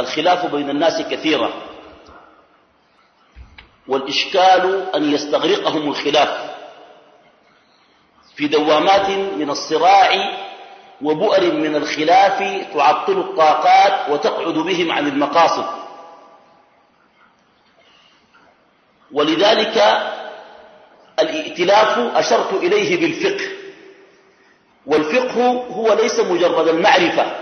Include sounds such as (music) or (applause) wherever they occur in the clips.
الخلاف بين الناس كثيرا والإشكال أن يستغرقهم الخلاف في دوامات من الصراع وبؤر من الخلاف تعطل الطاقات وتقعد بهم عن المقاصد. ولذلك الائتلاف أشرت إليه بالفقه. والفقه هو ليس مجرد المعرفة.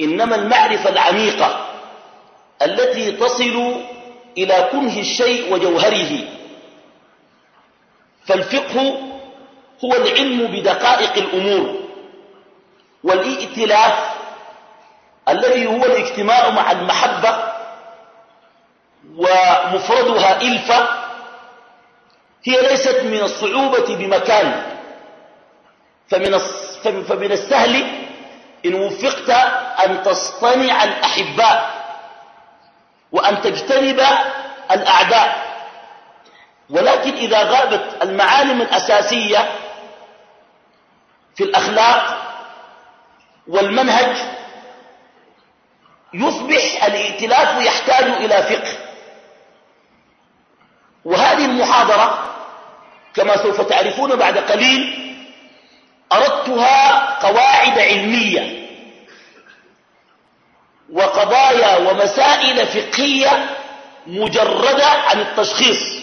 إنما المعرفة العميقة التي تصل إلى كنه الشيء وجوهره. فالفقه هو العلم بدقائق الأمور والائتلاف الذي هو الاجتماع مع المحبة ومفردها إلفة هي ليست من الصعوبة بمكان فمن فمن السهل إن وفقت أن تصطنع الأحباء وأن تجتنب الأعداء. ولكن إذا غابت المعالم الأساسية في الأخلاق والمنهج يصبح الائتلاف يحتاج إلى فقه. وهذه المحاضرة كما سوف تعرفون بعد قليل أردتها قواعد علمية وقضايا ومسائل فقهية مجردة عن التشخيص.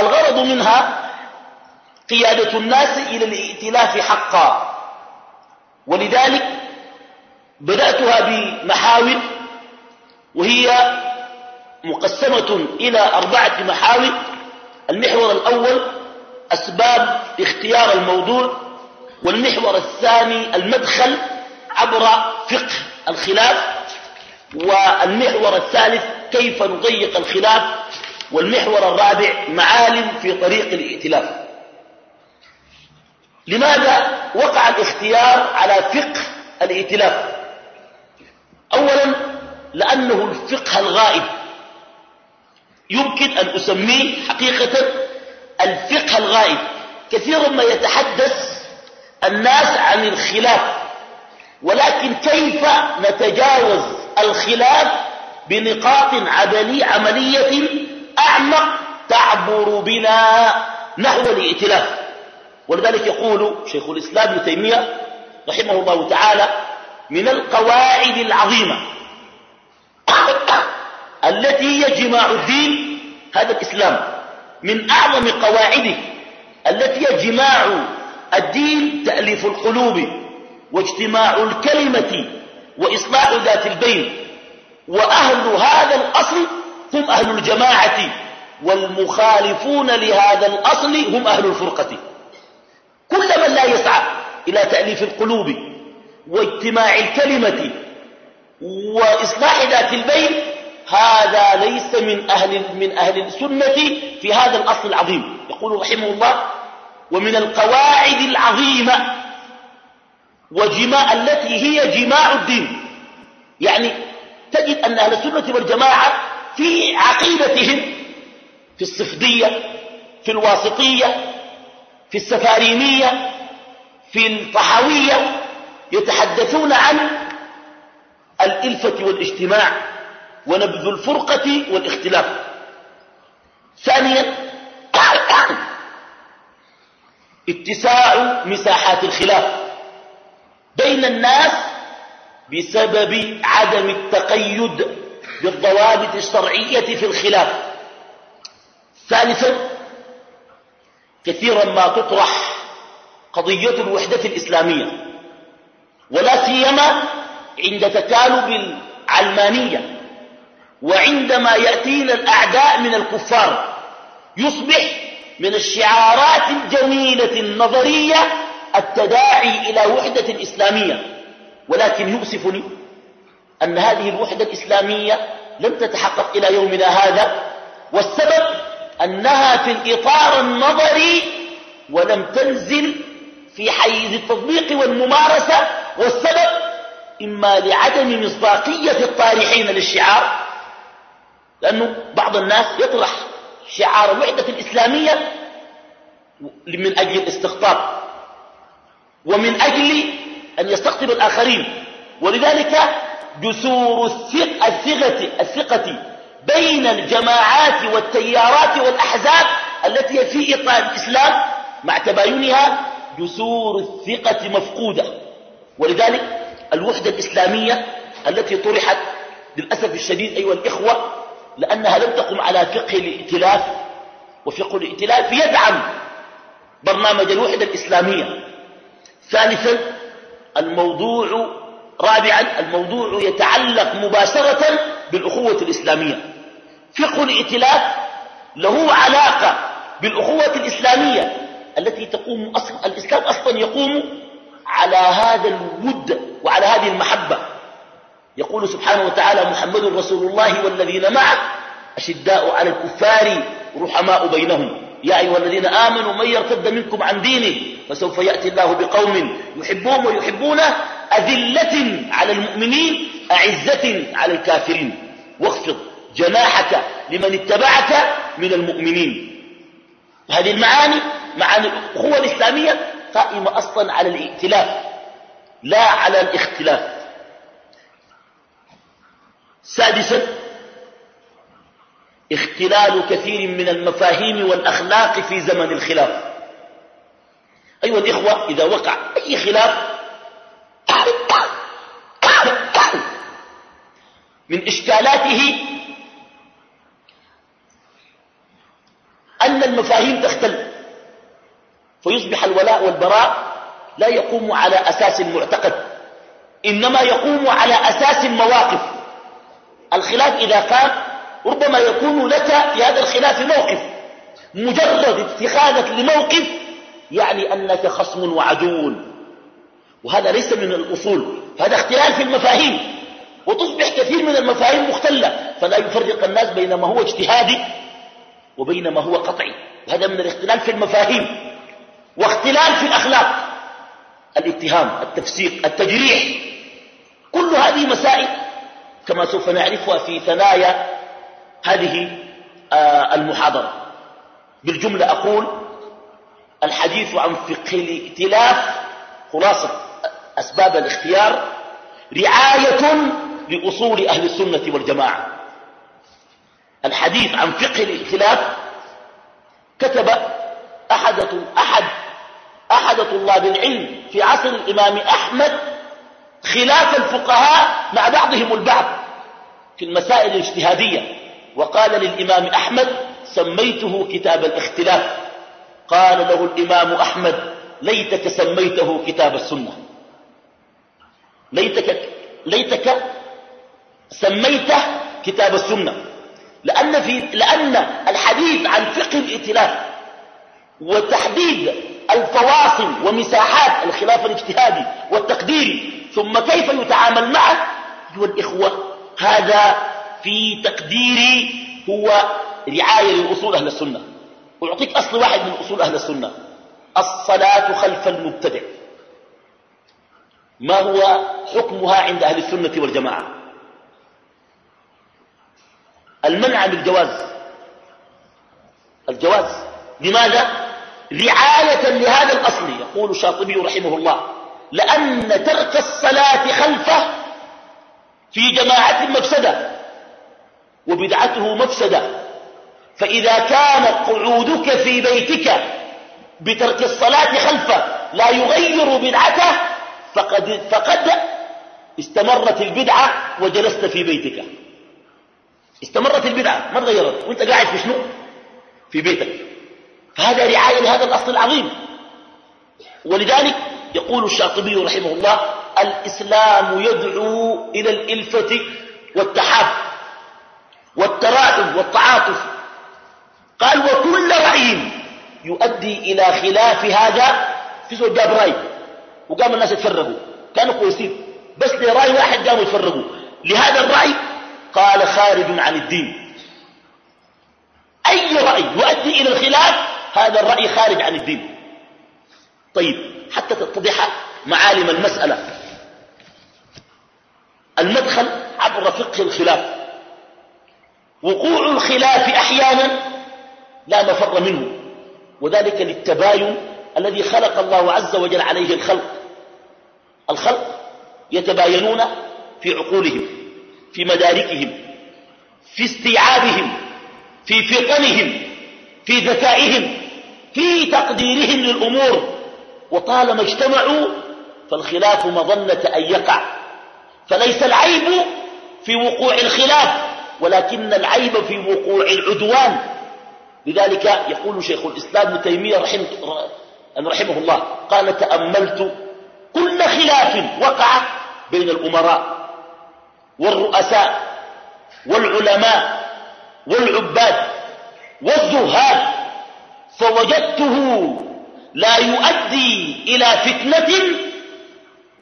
الغرض منها قيادة الناس إلى الائتلاف حقا. ولذلك بدأتها بمحاور وهي مقسمة إلى أربعة محاور. المحور الأول أسباب اختيار الموضوع. والمحور الثاني المدخل عبر فقه الخلاف والمحور الثالث كيف نضيق الخلاف والمحور الرابع معالم في طريق الائتلاف. لماذا وقع الاختيار على فقه الائتلاف؟ اولا لأنه الفقه الغائب. يمكن أن أسميه حقيقه الفقه الغائب. كثيرا ما يتحدث الناس عن الخلاف. ولكن كيف نتجاوز الخلاف بنقاط عملي عملية أعمق تعبر بنا نحو الائتلاف؟ ولذلك يقول شيخ الإسلام ابن تيمية رحمه الله تعالى من القواعد العظيمة (coughs) التي هي جماع الدين هذا الإسلام من أعظم قواعده التي هي جماع الدين تأليف القلوب واجتماع الكلمة وإصلاح ذات البين وأهل هذا الأصل هم أهل الجماعة والمخالفون لهذا الأصل هم أهل الفرقة. كل من لا يسعى إلى تأليف القلوب واجتماع الكلمة وإصلاح ذات البين هذا ليس من أهل, من أهل السنة في هذا الأصل العظيم. يقول رحمه الله ومن القواعد العظيمة وجماع التي هي جماع الدين. يعني تجد أن أهل السنة والجماعة في عقيدتهم في الصفدية في الواسطية في السفارينية في الطحاوية يتحدثون عن الإلفة والاجتماع ونبذ الفرقة والاختلاف. ثانيا اتساع مساحات الخلاف بين الناس بسبب عدم التقيد بالضوابط الشرعية في الخلاف. ثالثا كثيرا ما تطرح قضية الوحدة الإسلامية ولا سيما عند تكالب العلمانية وعندما يأتينا الأعداء من الكفار يصبح من الشعارات الجميلة النظرية التداعي إلى وحدة إسلامية. ولكن يؤسفني أن هذه الوحدة الإسلامية لم تتحقق إلى يومنا هذا والسبب أنها في الإطار النظري ولم تنزل في حيز التطبيق والممارسة والسبب إما لعدم مصداقية الطارحين للشعار لأنه بعض الناس يطرح شعار الوحدة الإسلامية من أجل الاستقطاب ومن أجل أن يستقطب الآخرين. ولذلك جسور الثقة, الثقة بين الجماعات والتيارات والأحزاب التي في إطار الإسلام مع تباينها جسور الثقة مفقودة. ولذلك الوحدة الإسلامية التي طرحت للأسف الشديد أيها الإخوة لأنها لم تقم على فقه الائتلاف وفقه الائتلاف يدعم برنامج الوحدة الإسلامية. ثالثا الموضوع رابعا الموضوع يتعلق مباشرة بالأخوة الإسلامية. فقه الائتلاف له علاقة بالأخوة الإسلامية التي تقوم أصلا الإسلام أصلا يقوم على هذا الود وعلى هذه المحبة. يقول سبحانه وتعالى محمد رسول الله والذين معه أشداء على الكفار رحماء بينهم. يا أيها الذين آمنوا من يرتد منكم عن دينه فسوف يأتي الله بقوم يحبهم ويحبونه أذلة على المؤمنين أعزة على الكافرين. واخفض جناحك لمن اتبعك من المؤمنين. هذه المعاني معاني الأخوة الإسلامية قائمة أصلا على الائتلاف لا على الاختلاف. سادسا اختلال كثير من المفاهيم والأخلاق في زمن الخلاف. أيها الإخوة إذا وقع أي خلاف من إشكالاته أن المفاهيم تختل فيصبح الولاء والبراء لا يقوم على أساس معتقد إنما يقوم على أساس مواقف. الخلاف إذا كان ربما يكون لك في هذا الخلاف موقف. مجرد اتخاذك لموقف يعني أنك خصم وعدو. وهذا ليس من الأصول. هذا اختلال في المفاهيم. وتصبح كثير من المفاهيم مختلة. فلا يفرق الناس بين ما هو اجتهادي وبين ما هو قطعي. وهذا من الاختلال في المفاهيم. واختلال في الأخلاق. الاتهام التفسيق التجريح. كل هذه مسائل كما سوف نعرفها في ثنايا هذه آه، المحاضرة. بالجملة أقول الحديث عن فقه الائتلاف خلاصة أسباب الاختيار رعاية لأصول أهل السنة والجماعة. الحديث عن فقه الائتلاف كتب أحد, أحد, أحد طلاب العلم في عصر الإمام أحمد خلاف الفقهاء مع بعضهم البعض. في المسائل الاجتهادية. وقال للإمام أحمد سميته كتاب الاختلاف. قال له الإمام أحمد ليتك سميته كتاب السنة. ليتك, ليتك سميته كتاب السنة. لأن, في لأن الحديث عن فقه الائتلاف وتحديد الفواصل ومساحات الخلاف الاجتهادي والتقديري ثم كيف يتعامل معه أيها الإخوة هذا في تقديري هو رعاية لأصول أهل السنة. ويعطيك أصل واحد من أصول أهل السنة. الصلاة خلف المبتدع. ما هو حكمها عند أهل السنة والجماعة؟ المنع بالجواز الجواز. لماذا؟ رعاية لهذا الأصل يقول الشاطبي رحمه الله. لأن ترك الصلاة خلفه في جماعة مفسدة وبدعته مفسدة. فإذا كان قعودك في بيتك بترك الصلاة خلفه لا يغير بدعته فقد, فقد استمرت البدعة وجلست في بيتك. استمرت البدعة ما تغيرت. وانت قاعد في شنو؟ في بيتك. فهذا رعاية لهذا الأصل العظيم. ولذلك يقول الشاطبي رحمه الله الإسلام يدعو إلى الإلفة والتحاب والترادف والتعاطف. قال وكل رأي يؤدي إلى خلاف هذا في زوج جاب رأي وقام الناس يتفرقوا. كانوا كويسين بس لرأي واحد قاموا يتفرقوا. لهذا الرأي قال خارج عن الدين. أي رأي يؤدي إلى الخلاف هذا الرأي خارج عن الدين. طيب حتى تتضح معالم المسألة. المدخل عبر فقه الخلاف. وقوع الخلاف أحيانا لا مفر منه وذلك للتباين الذي خلق الله عز وجل عليه الخلق. الخلق يتباينون في عقولهم في مداركهم في استيعابهم في فطنهم في ذكائهم في تقديرهم للأمور. وطالما اجتمعوا فالخلاف مظنة أن يقع. فليس العيب في وقوع الخلاف ولكن العيب في وقوع العدوان. لذلك يقول شيخ الإسلام ابن تيمية رحمه, الله قال تأملت كل خلاف وقع بين الأمراء والرؤساء والعلماء والعباد والزهاد فوجدته لا يؤدي إلى فتنة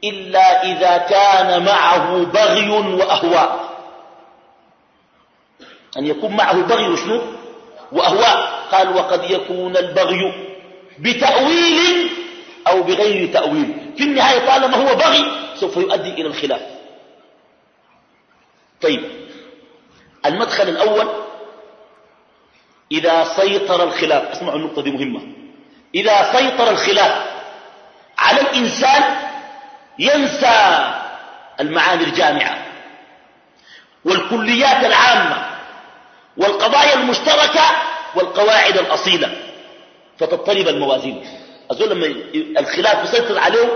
إلا إذا كان معه بغي وأهواء. أن يكون معه بغي وشنو؟ وأهواء. قال وقد يكون البغي بتأويل أو بغير تأويل. في النهاية طالما هو بغي سوف يؤدي إلى الخلاف. طيب. المدخل الأول إذا سيطر الخلاف. أسمعوا النقطة دي مهمة. إذا سيطر الخلاف على الإنسان ينسى المعاني الجامعة والكليات العامة والقضايا المشتركة والقواعد الأصيلة فتضطرب الموازين. أقول لما الخلاف يسيطر عليه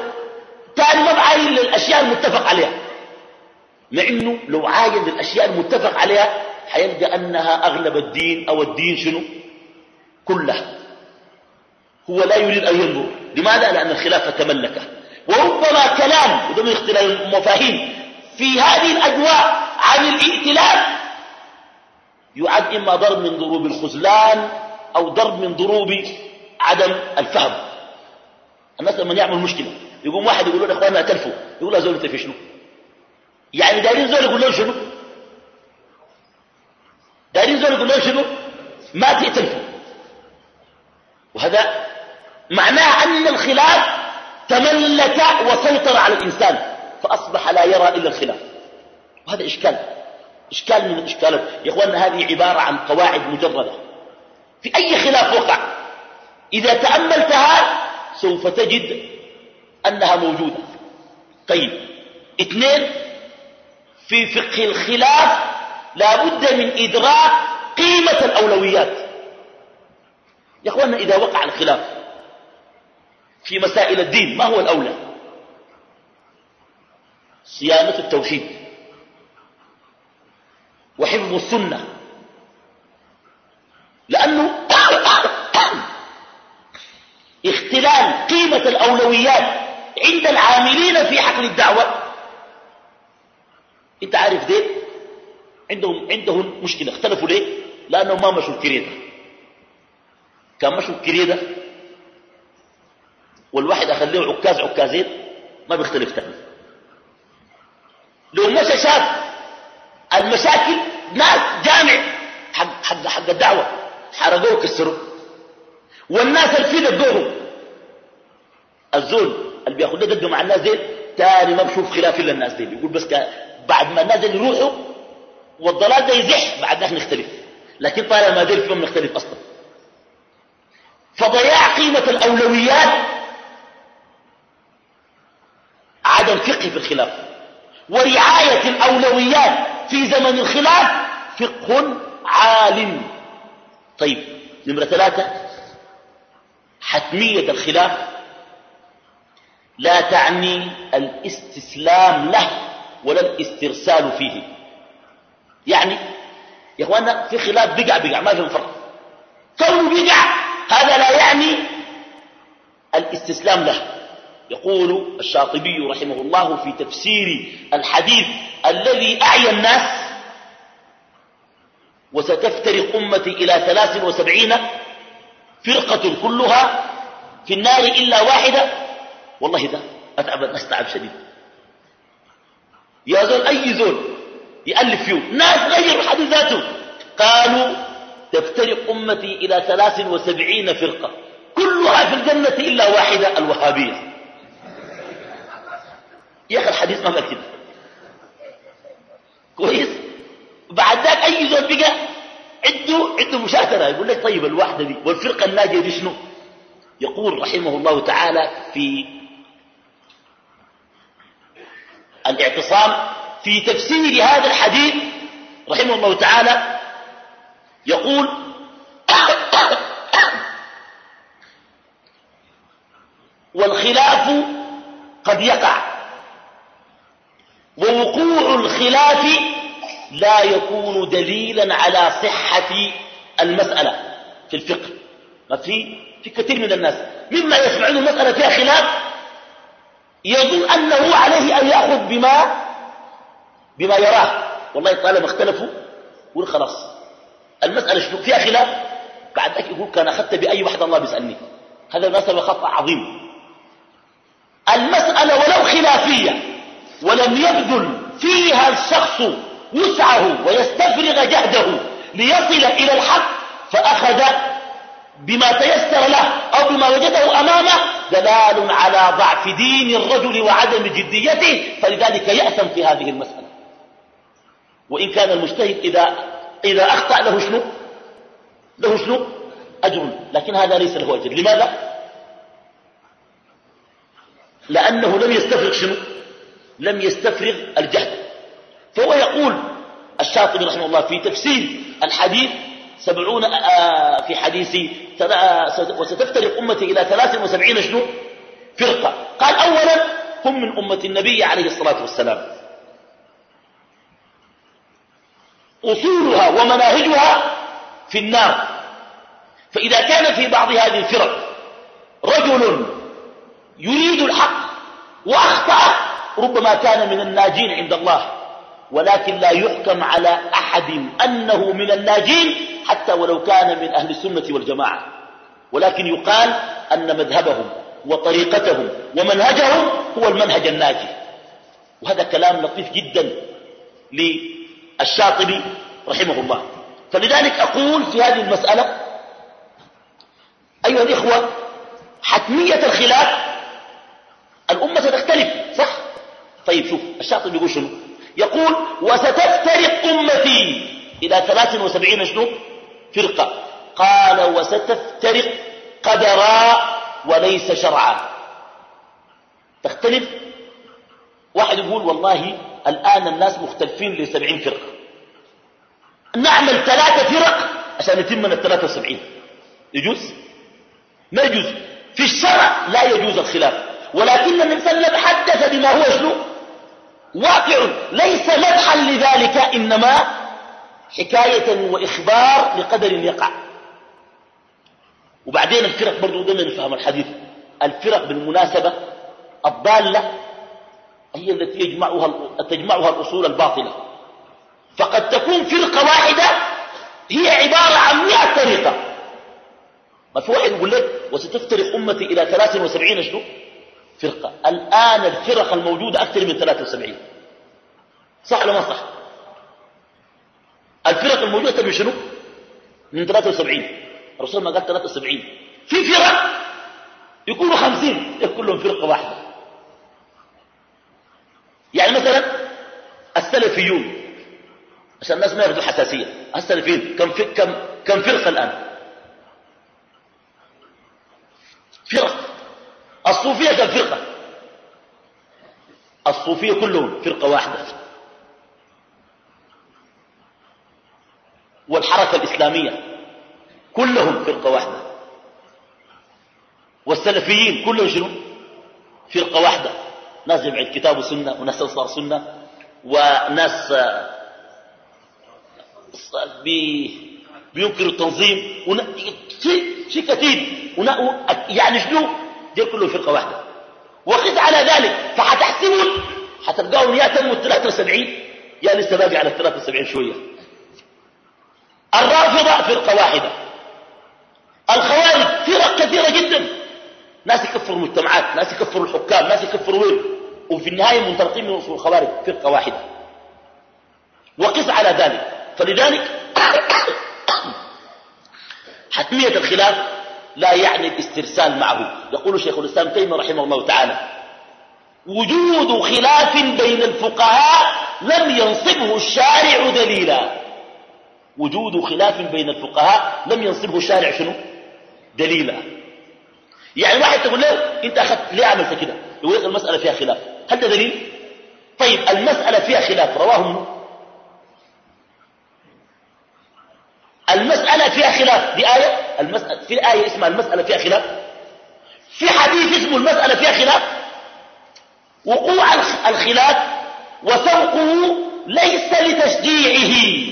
كان ما بعاين للأشياء المتفق عليها. مع إنه لو عاين للأشياء المتفق عليها حيلقى أنها أغلب الدين أو الدين شنو؟ كله. هو لا يريد أن ينظر. لماذا؟ لأن الخلاف تملكه. وربما كلام من اختلاف المفاهيم في هذه الأجواء عن الائتلاف يعد إما ضرب من ضروب الخذلان أو ضرب من ضروب عدم الفهم. الناس لما يعمل مشكلة يقوم واحد يقول له إخواننا اتلفوا يقول له زول أنت في شنو؟ يعني دايرين زول يقول له شنو؟ دايرين زول يقول له شنو؟ ما تأتلفوا وهذا معناه أن الخلاف تملك وسيطر على الإنسان فأصبح لا يرى إلا الخلاف. وهذا إشكال إشكال من الإشكالات. يا أخواننا هذه عبارة عن قواعد مجردة. في أي خلاف وقع؟ إذا تأملتها سوف تجد أنها موجودة. طيب اثنين في فقه الخلاف لا بد من إدراك قيمة الأولويات. يا أخواننا إذا وقع الخلاف في مسائل الدين ما هو الأولى؟ صيانة التوحيد. وحفظ السنة. لأنه (coughs) اختلال قيمة الأولويات عند العاملين في حقل الدعوة. انت عارف دين عندهم عندهم مشكلة. اختلفوا ليه؟ لأنهم ما مشوا الكريدة. كان مشوا الكريدة والواحد أخليه عكاز عكازين ما بيختلف تاني لو مشى شاف المشاكل ناس جامع حق, حق, حق الدعوة حرقوه وكسروه. والناس الفيل ادوهم الزول اللي بياخذ ضده مع الناس دي تاني ما بشوف خلاف الا الناس دي بيقول بس بعد ما الناس دي يروحوا والضلال ده يزح بعد ذلك نختلف. لكن طالما دير فيهم نختلف أصلا. فضياع قيمة الأولويات عدم فقه في الخلاف. ورعاية الأولويات في زمن الخلاف فقه عالم. طيب نمرة ثلاثة. حتمية الخلاف لا تعني الاستسلام له ولا الاسترسال فيه. يعني يا اخوانا في خلاف بقع بقع ما في فرق. كونه بقع هذا لا يعني الاستسلام له. يقول الشاطبي رحمه الله في تفسير الحديث الذي أعيا الناس وستفترق أمتي إلى ثلاث وسبعين فرقة كلها في النار إلا واحدة والله ده أتعب الناس تعب شديد. يا زول أي زول يألف فيه ناس غيروا الحديث ذاته. قالوا تفترق أمتي إلى ثلاث وسبعين فرقة كلها في الجنة إلا واحدة الوهابية. يا أخي الحديث ما كده. كويس؟ بعد ذاك أي زول بقى عنده عنده مشاكلة. يقول لك طيب الواحدة دي والفرقة الناجية دي شنو؟ يقول رحمه الله تعالى في الاعتصام في تفسير هذا الحديث رحمه الله تعالى يقول (coughs) والخلاف قد يقع. ووقوع الخلاف لا يكون دليلا على صحة المسألة في الفقه. ما في في كثير من الناس مما يسمعون المسألة فيها خلاف يظن أنه عليه أن يأخذ بما بما يراه. والله طالما اختلفوا يقول خلاص. المسألة شنو؟ فيها خلاف؟ بعد ذلك يقول كان أخذت بأي واحد الله بيسألني. هذا المسألة خطأ عظيم. المسألة ولو خلافية ولم يبذل فيها الشخص وسعه ويستفرغ جهده ليصل إلى الحق فأخذ بما تيسر له أو بما وجده أمامه دلال على ضعف دين الرجل وعدم جديته فلذلك يأثم في هذه المسألة. وإن كان المجتهد إذا, إذا أخطأ له شنو؟ له شنو؟ أجر. لكن هذا ليس له أجر. لماذا؟ لأنه لم يستفرغ شنو؟ لم يستفرغ الجهد فهو يقول الشاطبي رحمه الله في تفسير الحديث سبعون آه، في حديث وستفترق أمتي إلى ثلاث وسبعين شنو؟ فرقة. قال أولا هم من أمة النبي عليه الصلاة والسلام. أصولها ومناهجها في النار. فإذا كان في بعض هذه الفرق رجل يريد الحق وأخطأ ربما كان من الناجين عند الله ولكن لا يحكم على أحد أنه من الناجين حتى ولو كان من أهل السنة والجماعة. ولكن يقال أن مذهبهم وطريقتهم ومنهجهم هو المنهج الناجي. وهذا كلام لطيف جدا للشاطبي رحمه الله. فلذلك أقول في هذه المسألة أيها الإخوة حتمية الخلاف الأمة ستختلف صح؟ طيب شوف الشاطبي يقول شنو؟ يقول وستفترق أمتي. إلى ثلاث وسبعين شنو؟ فرقة. قال وستفترق قدرا وليس شرعا. تختلف؟ واحد يقول والله الآن الناس مختلفين لسبعين فرقة. نعمل ثلاثة فرق عشان يتم من الثلاثة وسبعين. يجوز؟ ما يجوز. في الشرع لا يجوز الخلاف. ولكن النبي صلى الله عليه وسلم حدث بما هو شنو؟ واقع. ليس مدحا لذلك إنما حكاية وإخبار لقدر يقع. وبعدين الفرق برضو دائما نفهم الحديث. الفرق بالمناسبة الضالة هي التي يجمعها تجمعها الأصول الباطلة. فقد تكون فرقة واحدة هي عبارة عن مئة طريقة. ما في واحد يقول لك وستفترق أمتي إلى 73 شنو فرقة. الآن الفرق الموجودة أكثر من 73 صح ولا ما صح؟ الفرق الموجودة أكثر من شنو؟ من 73 الرسول ما قال 73 في فرق يكونوا 50 كلهم فرقة واحدة. يعني مثلا السلفيون عشان الناس ما ياخذوا حساسية. السلفيين كم كم كم فرقة الآن؟ فرق الصوفية كم فرقة الصوفية كلهم فرقة واحدة. والحركة الإسلامية كلهم فرقة واحدة. والسلفيين كلهم شنو؟ فرقة واحدة. ناس جمع الكتاب والسنة وناس أنصار سنة. وناس بينكروا التنظيم. شيء كثير. يعني شنو؟ دي كله فرقة واحدة. وقس على ذلك فحتحسبون حتلقاهم يا تموا ال 73 يا لسه باقي على ال 73 شوية. الرافضة فرقة واحدة. الخوارج فرق كثيرة جدا. ناس يكفروا المجتمعات ناس يكفروا الحكام ناس يكفروا وين؟ وفي النهاية منطلقين من وصول الخوارج فرقة واحدة. وقس على ذلك. فلذلك (coughs) حتمية الخلاف لا يعني الاسترسال معه. يقول شيخ الإسلام تيمية رحمه الله تعالى وجود خلاف بين الفقهاء لم ينصبه الشارع دليلا. وجود خلاف بين الفقهاء لم ينصبه الشارع شنو؟ دليلا. يعني واحد تقول له أنت أخذت ليه عملت كده؟ يقول لك المسألة فيها خلاف. هل ده دليل؟ طيب المسألة فيها خلاف رواه المسألة فيها خلاف دي آية؟ المسألة في آية اسمها المسألة فيها خلاف. في حديث اسمه المسألة فيها خلاف. وقوع الخلاف وسوقه ليس لتشجيعه.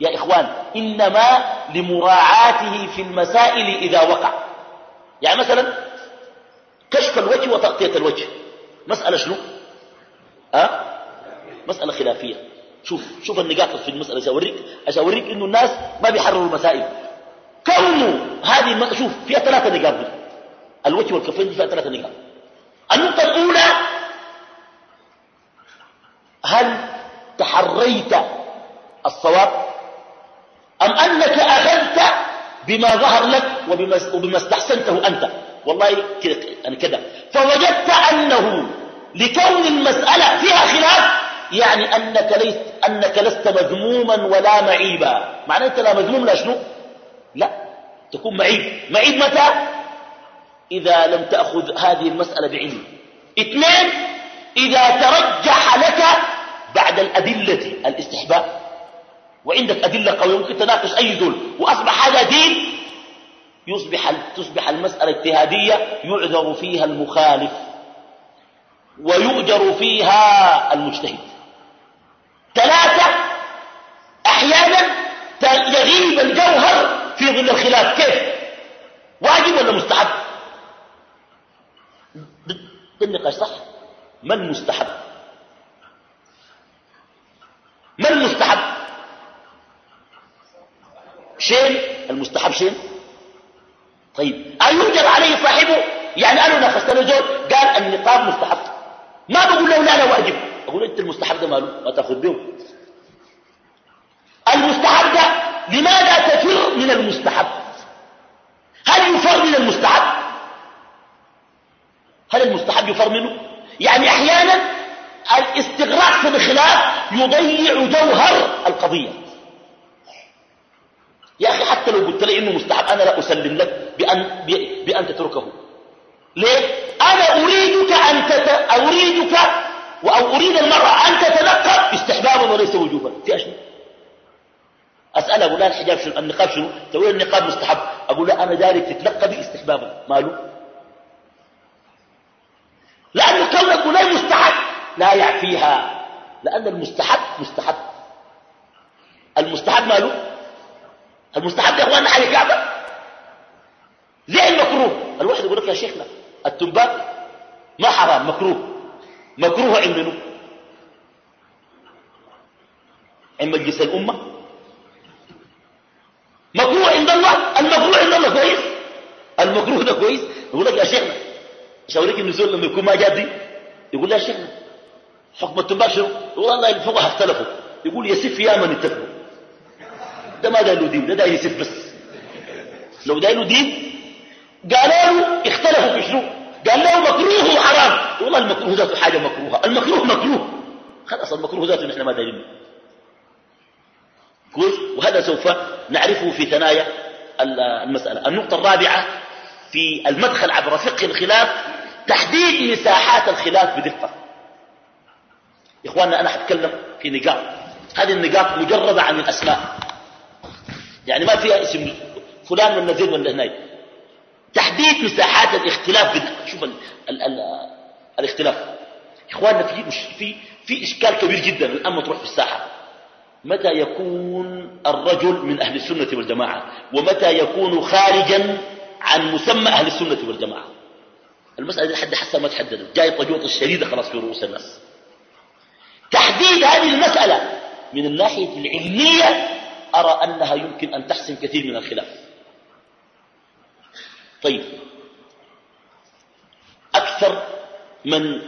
يا إخوان إنما لمراعاته في المسائل إذا وقع. يعني مثلا كشف الوجه وتغطية الوجه. مسألة شنو؟ أه؟ مسألة خلافية. شوف شوف النقاط في المسألة أشاوريك أشاوريك إنه الناس ما بيحرروا المسائل. كونه هذه شوف فيها ثلاثة نقاط. الوجه والكفين فيها ثلاثة نقاط. النقطة الأولى هل تحريت الصواب؟ أم أنك أخذت بما ظهر لك وبما, استحسنته أنت؟ والله كده يعني كده. فوجدت أنه لكون المسألة فيها خلاف يعني أنك, ليس أنك لست مذموما ولا معيبا معنى أنت لا مذموم لا شنو؟ لا تكون معيب معيب متى؟ إذا لم تأخذ هذه المسألة بعلم. اثنين إذا ترجح لك بعد الأدلة الاستحباب. وعندك أدلة قوية ممكن تناقش أي ذل. وأصبح هذا دين. يصبح تصبح المسألة اجتهادية يعذر فيها المخالف. ويؤجر فيها المجتهد. ثلاثة أحيانا يغيب ظل الخلاف كيف؟ واجب ولا مستحب؟ النقاش صح؟ ما المستحب؟ ما المستحب؟ شين؟ المستحب شين؟ طيب أيوجد عليه صاحبه؟ يعني أنا ناقشت له زول قال النقاب مستحب. ما بقول له لا لا واجب. أقول أنت المستحب ده ماله؟ ما تأخذ به المستحب لماذا تفر من المستحب؟ هل يفر من المستحب؟ هل المستحب يفر منه؟ يعني أحيانا الاستغراق في الخلاف يضيع جوهر القضية. يا أخي حتى لو قلت لي إنه مستحب أنا لا أسلم لك بأن, بأن تتركه. ليه؟ أنا أريدك أن تت... أريدك أو أريد المرأة أن تتنقب استحبابا وليس وجوبا. في أشياء. أسأل أقول لها الحجاب شنو النقاب شنو؟ تقول النقاب مستحب. أقول لها أنا دارك تتلقبي استحبابا ماله؟ لأنه كونك لا مستحب لا يعفيها. لأن المستحب مستحب. المستحب ماله؟ المستحب يا أخواننا حاجة كعبة زي المكروه؟ الواحد يقول لك يا شيخنا التنبات ما حرام مكروه. مكروه عند منه عند مجلس الأمة؟ المكروه ده كويس؟ يقول لك يا شيخنا شاوريك النزول لما يكون ما جادي يقول يا شيخنا حكم التنبات شنو؟ يقول الله الفقهاء اختلفوا. يقول يسف يا من اتفقوا ده ما قال له دين ده ده يسف بس. لو ده له دين قالوا له اختلفوا في شنو؟ قال له مكروه وحرام والله المكروه ذاته حاجة مكروهة. المكروه مكروه. خلاص المكروه ذاته نحن ما دارين كويس؟ وهذا سوف نعرفه في ثنايا المسألة. النقطة الرابعة في المدخل عبر فقه الخلاف تحديد مساحات الخلاف بدقة. إخواننا أنا حتكلم في نقاط. هذه النقاط مجردة عن الأسماء. يعني ما فيها اسم فلان ولا زيد ولا هناي. تحديد مساحات الاختلاف بدقة. شوف ال ال ال الاختلاف. إخواننا في, في, في إشكال كبير جدا. الآن تروح في الساحة. متى يكون الرجل من أهل السنة والجماعة؟ ومتى يكون خارجا عن مسمى أهل السنة والجماعة. المسألة دي حد حسها ما تحددت جاي طجوط الشديدة خلاص في رؤوس الناس. تحديد هذه المسألة من الناحية العلمية أرى أنها يمكن أن تحسن كثير من الخلاف. طيب. أكثر من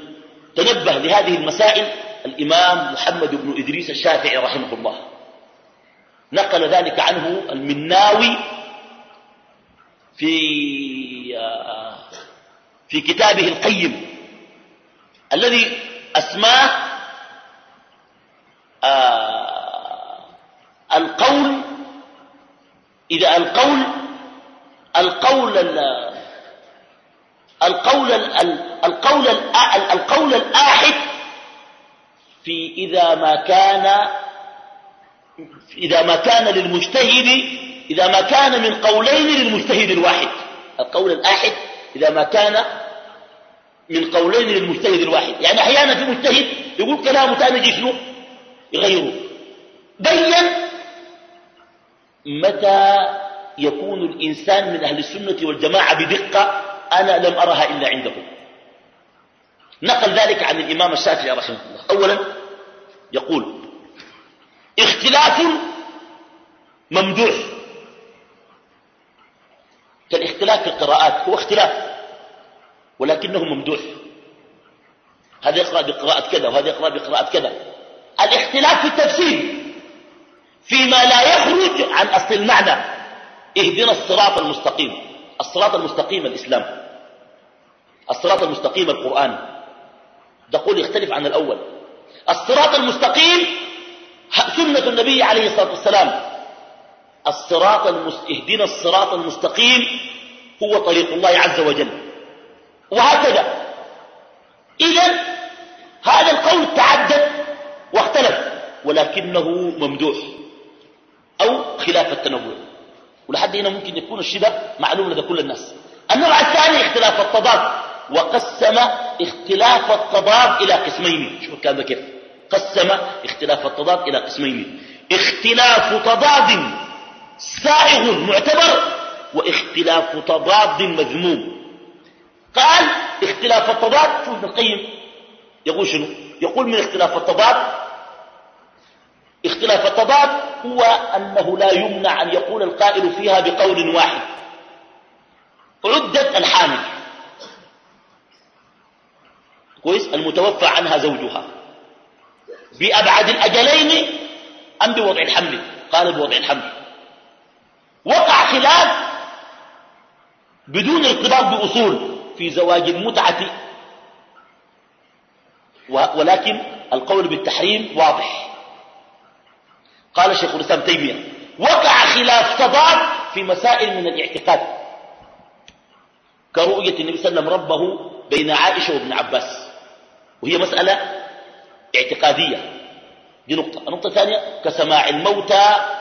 تنبه لهذه المسائل الإمام محمد بن إدريس الشافعي رحمه الله. نقل ذلك عنه المناوي في آه، في كتابه القيم الذي أسماه آه، القول إذا القول القول القول القول القول الآحد في إذا ما كان إذا ما كان للمجتهد إذا ما كان من قولين للمجتهد الواحد. القول الآحد إذا ما كان من قولين للمجتهد الواحد. يعني أحيانا في مجتهد يقول كلام ثاني يجي شنو؟ يغيره. بين متى يكون الإنسان من أهل السنة والجماعة بدقة أنا لم أرها إلا عندهم. نقل ذلك عن الإمام الشافعي رحمه الله. أولا يقول اختلاف ممدوح. كالاختلاف في القراءات هو اختلاف ولكنه ممدوح. هذا يقرأ بقراءة كذا وهذا يقرأ بقراءة كذا. الاختلاف في التفسير فيما لا يخرج عن أصل المعنى. اهدنا الصراط المستقيم الصراط المستقيم الإسلام. الصراط المستقيم القرآن. تقول يختلف عن الأول. الصراط المستقيم سنة النبي عليه الصلاة والسلام. الصراط المس... اهدنا الصراط المستقيم هو طريق الله عز وجل. وهكذا. إذا هذا القول تعدد واختلف ولكنه ممدوح أو خلاف التنوع. ولحد هنا ممكن يكون الشبه معلوم لدى كل الناس. النوع الثاني اختلاف التضاد وقسم اختلاف التضاد إلى قسمين. شوف الكلام كيف. قسم اختلاف التضاد إلى قسمين. اختلاف تضاد سائغ معتبر واختلاف تضاد مذموم. قال اختلاف التضاد شوف ابن القيم. يقول شنو؟ يقول من اختلاف التضاد اختلاف التضاد هو أنه لا يمنع أن يقول القائل فيها بقول واحد. عدت الحامل كويس؟ المتوفى عنها زوجها. بأبعد الأجلين أم بوضع الحمل؟ قال بوضع الحمل. وقع خلاف بدون ارتباط بأصول في زواج المتعة. ولكن القول بالتحريم واضح. قال شيخ الإسلام تيمية وقع خلاف تضاد في مسائل من الاعتقاد كرؤية النبي صلى الله عليه وسلم ربه بين عائشة وابن عباس. وهي مسألة اعتقادية. دي نقطة. النقطة الثانية كسماع الموتى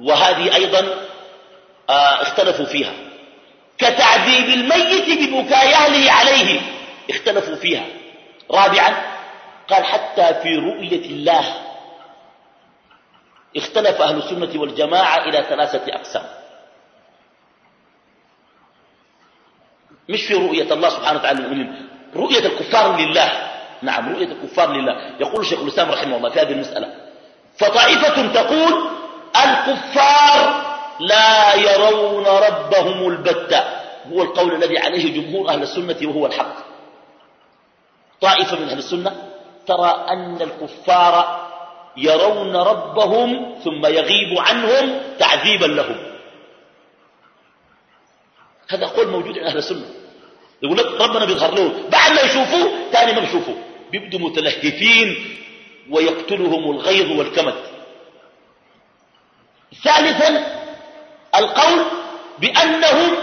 وهذه أيضا آه اختلفوا فيها. كتعذيب الميت ببكاء أهله عليه اختلفوا فيها. رابعا قال حتى في رؤية الله اختلف أهل السنة والجماعة إلى ثلاثة أقسام. مش في رؤية الله سبحانه وتعالى للمؤمنين رؤية الكفار لله. نعم رؤية الكفار لله. يقول شيخ الإسلام رحمه الله في هذه المسألة فطائفة تقول الكفار لا يرون ربهم البتة. هو القول الذي عليه جمهور أهل السنة وهو الحق. طائفة من أهل السنة ترى أن الكفار يرون ربهم ثم يغيب عنهم تعذيبا لهم. هذا قول موجود عند أهل السنة. يقول لك ربنا بيظهر له. بعد ما يشوفوه ثاني ما بيشوفوه. بيبدوا متلهفين ويقتلهم الغيظ والكمد. ثالثا القول بأنهم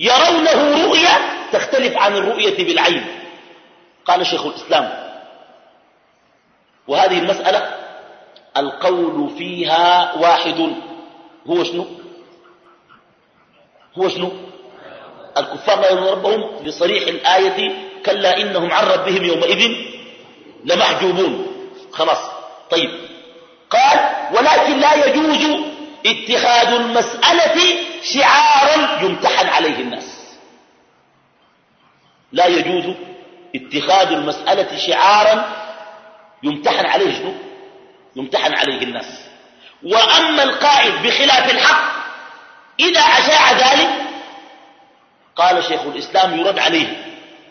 يرونه رؤية تختلف عن الرؤية بالعين. قال شيخ الإسلام وهذه المسألة القول فيها واحد. هو شنو؟ هو شنو؟ الكفار لا يرون ربهم لصريح الآية كلا إنهم عن ربهم يومئذ لمحجوبون. خلاص. طيب. ولكن لا يجوز اتخاذ المسألة شعارا يمتحن عليه الناس. لا يجوز اتخاذ المسألة شعارا يمتحن عليه شنو؟ يمتحن عليه الناس. وأما القائل بخلاف الحق إذا أشاع ذلك قال شيخ الإسلام يرد عليه.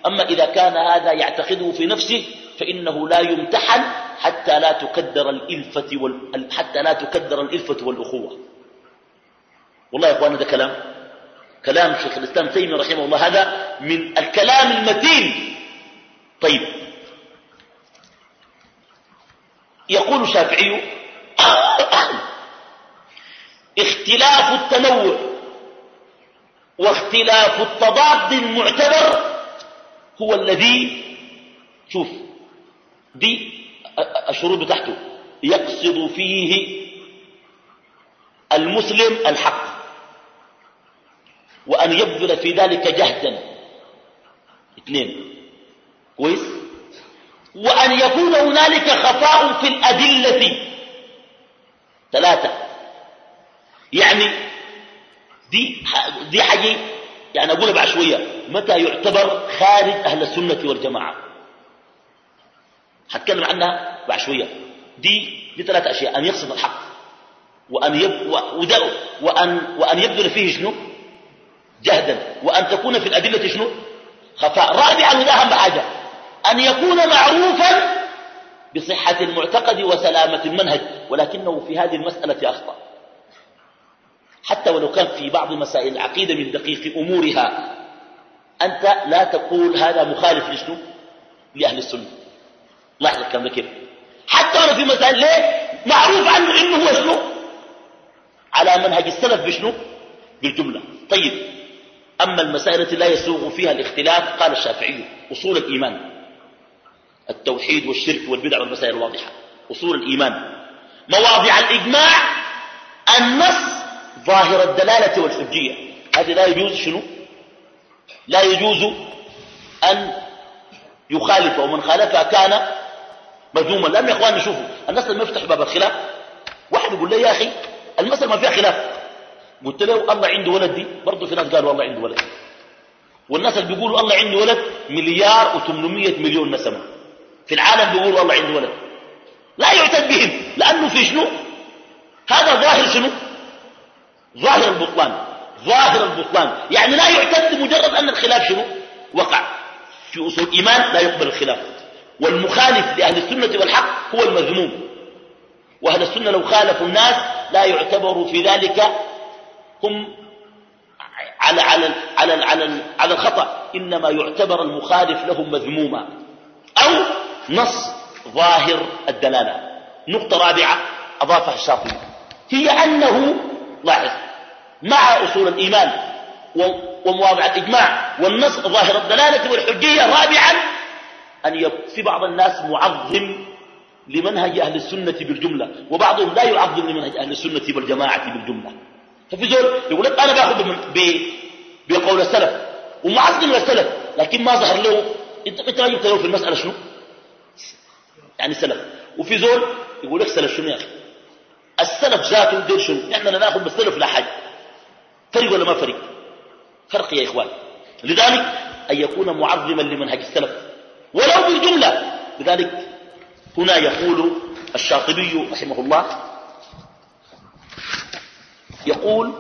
أما إذا كان هذا يعتقده في نفسه فإنه لا يمتحن حتى لا تكدر الإلفة وال... حتى لا تكدر الإلفة والأخوة. والله يا أخوان هذا كلام كلام شيخ الإسلام تيمية رحمه الله هذا من الكلام المتين. طيب. يقول الشافعي اختلاف التنوع واختلاف التضاد المعتبر هو الذي شوف دي الشروط بتاعته. يقصد فيه المسلم الحق. وأن يبذل في ذلك جهدا. اثنين. كويس؟ وأن يكون هنالك خفاء في الأدلة. ثلاثة. يعني دي دي حاجة يعني أقولها بعد شوية. متى يعتبر خارج أهل السنة والجماعة؟ هتكلم عنها بعد شوية. دي دي ثلاث أشياء أن يقصد الحق وأن, يب وأن, وأن يبذل فيه شنو؟ جهدا. وأن تكون في الأدلة شنو؟ خفاء. رابعا وده أهم حاجة أن يكون معروفا بصحة المعتقد وسلامة المنهج ولكنه في هذه المسألة أخطأ. حتى ولو كان في بعض مسائل العقيدة من دقيق أمورها أنت لا تقول هذا مخالف لشنو؟ لأهل السنة. لاحظ الكلام كيف حتى ولو في مسائل ليه؟ معروف عنه إنه هو شنو؟ على منهج السلف بشنو؟ بالجملة. طيب أما المسائل التي لا يسوغ فيها الاختلاف قال الشافعي أصول الإيمان. التوحيد والشرك والبدع والمسائل الواضحة. أصول الإيمان. مواضع الإجماع النص ظاهر الدلالة والحجية. هذه لا يجوز شنو؟ لا يجوز أن يخالف ومن خالفها كان مذموما. لأن يا إخواني شوفوا الناس لما يفتح باب الخلاف واحد يقول لي يا أخي المسألة ما فيها خلاف. قلت له الله عنده ولد دي برضه في ناس قالوا الله عنده ولد. والناس اللي بيقولوا الله عنده ولد مليار و800 مليون نسمة. في العالم بيقولوا الله عنده ولد. لا يعتد بهم لأنه في شنو؟ هذا ظاهر شنو؟ ظاهر البطلان ظاهر البطلان. يعني لا يعتد مجرد أن الخلاف شنو؟ وقع. في أصول الإيمان لا يقبل الخلاف. والمخالف لأهل السنة والحق هو المذموم. وأهل السنة لو خالفوا الناس لا يعتبروا في ذلك هم على على على على, على الخطأ. إنما يعتبر المخالف لهم مذموما. أو نص ظاهر الدلالة. نقطة رابعة أضافها الشاطبي. هي أنه لاحظ مع أصول الإيمان ومواضع الإجماع والنص ظاهر الدلالة والحجية رابعا أن في بعض الناس معظم لمنهج أهل السنة بالجملة وبعضهم لا يعظم لمنهج أهل السنة والجماعة بالجملة. ففي زول يقول لك أنا باخذ بقول السلف ومعظم للسلف لكن ما ظهر له. أنت ما جبت له في المسألة شنو؟ يعني سلف. وفي زول يقول لك سلف شنو يا أخي؟ السلف ذاته دير شنو؟ إحنا ناخذ بالسلف لا حاجة. فرق ولا ما فرق؟ فرق يا إخوان. لذلك أن يكون معظما لمنهج السلف. ولو بالجملة. لذلك هنا يقول الشاطبي رحمه الله يقول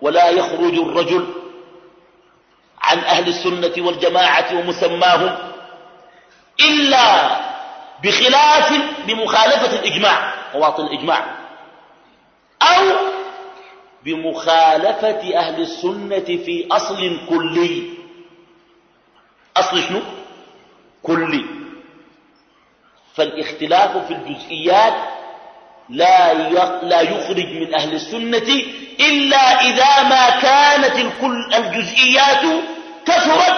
ولا يخرج الرجل عن أهل السنة والجماعة ومسماهم إلا بخلاف بمخالفة الإجماع. مواطن الإجماع. أو بمخالفة أهل السنة في أصل كلي. أصل شنو؟ كلي فالاختلاف في الجزئيات لا لا يخرج من أهل السنة إلا إذا ما كانت الكل الجزئيات كثرت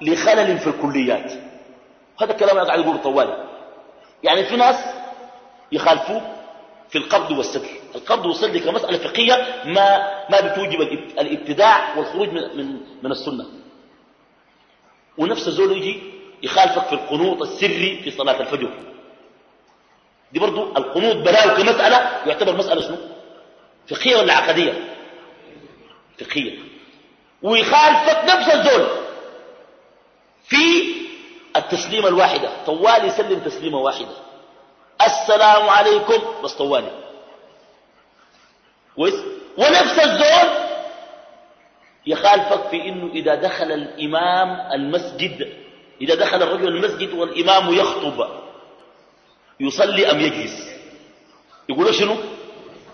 لخلل في الكليات. هذا الكلام أنا قاعد يقول طوالي. يعني في ناس يخالفوا في القبض والسدر القبض والسدر كمسألة فقهية ما ما بتوجب الابتداع والخروج من من, من السنة. ونفس الزول يجي يخالفك في القنوط السري في صلاة الفجر. دي برضو القنوط بلاو كمسألة يعتبر مسألة شنو؟ فقهية ولا عقدية؟ فقهية. ويخالفك نفس الزول في التسليمة الواحدة. طوالي يسلم تسليمة واحدة. السلام عليكم بس طوالي. ونفس الزول يخالفك في إنه إذا دخل الإمام المسجد إذا دخل الرجل المسجد والإمام يخطب يصلي أم يجلس؟ يقول شنو؟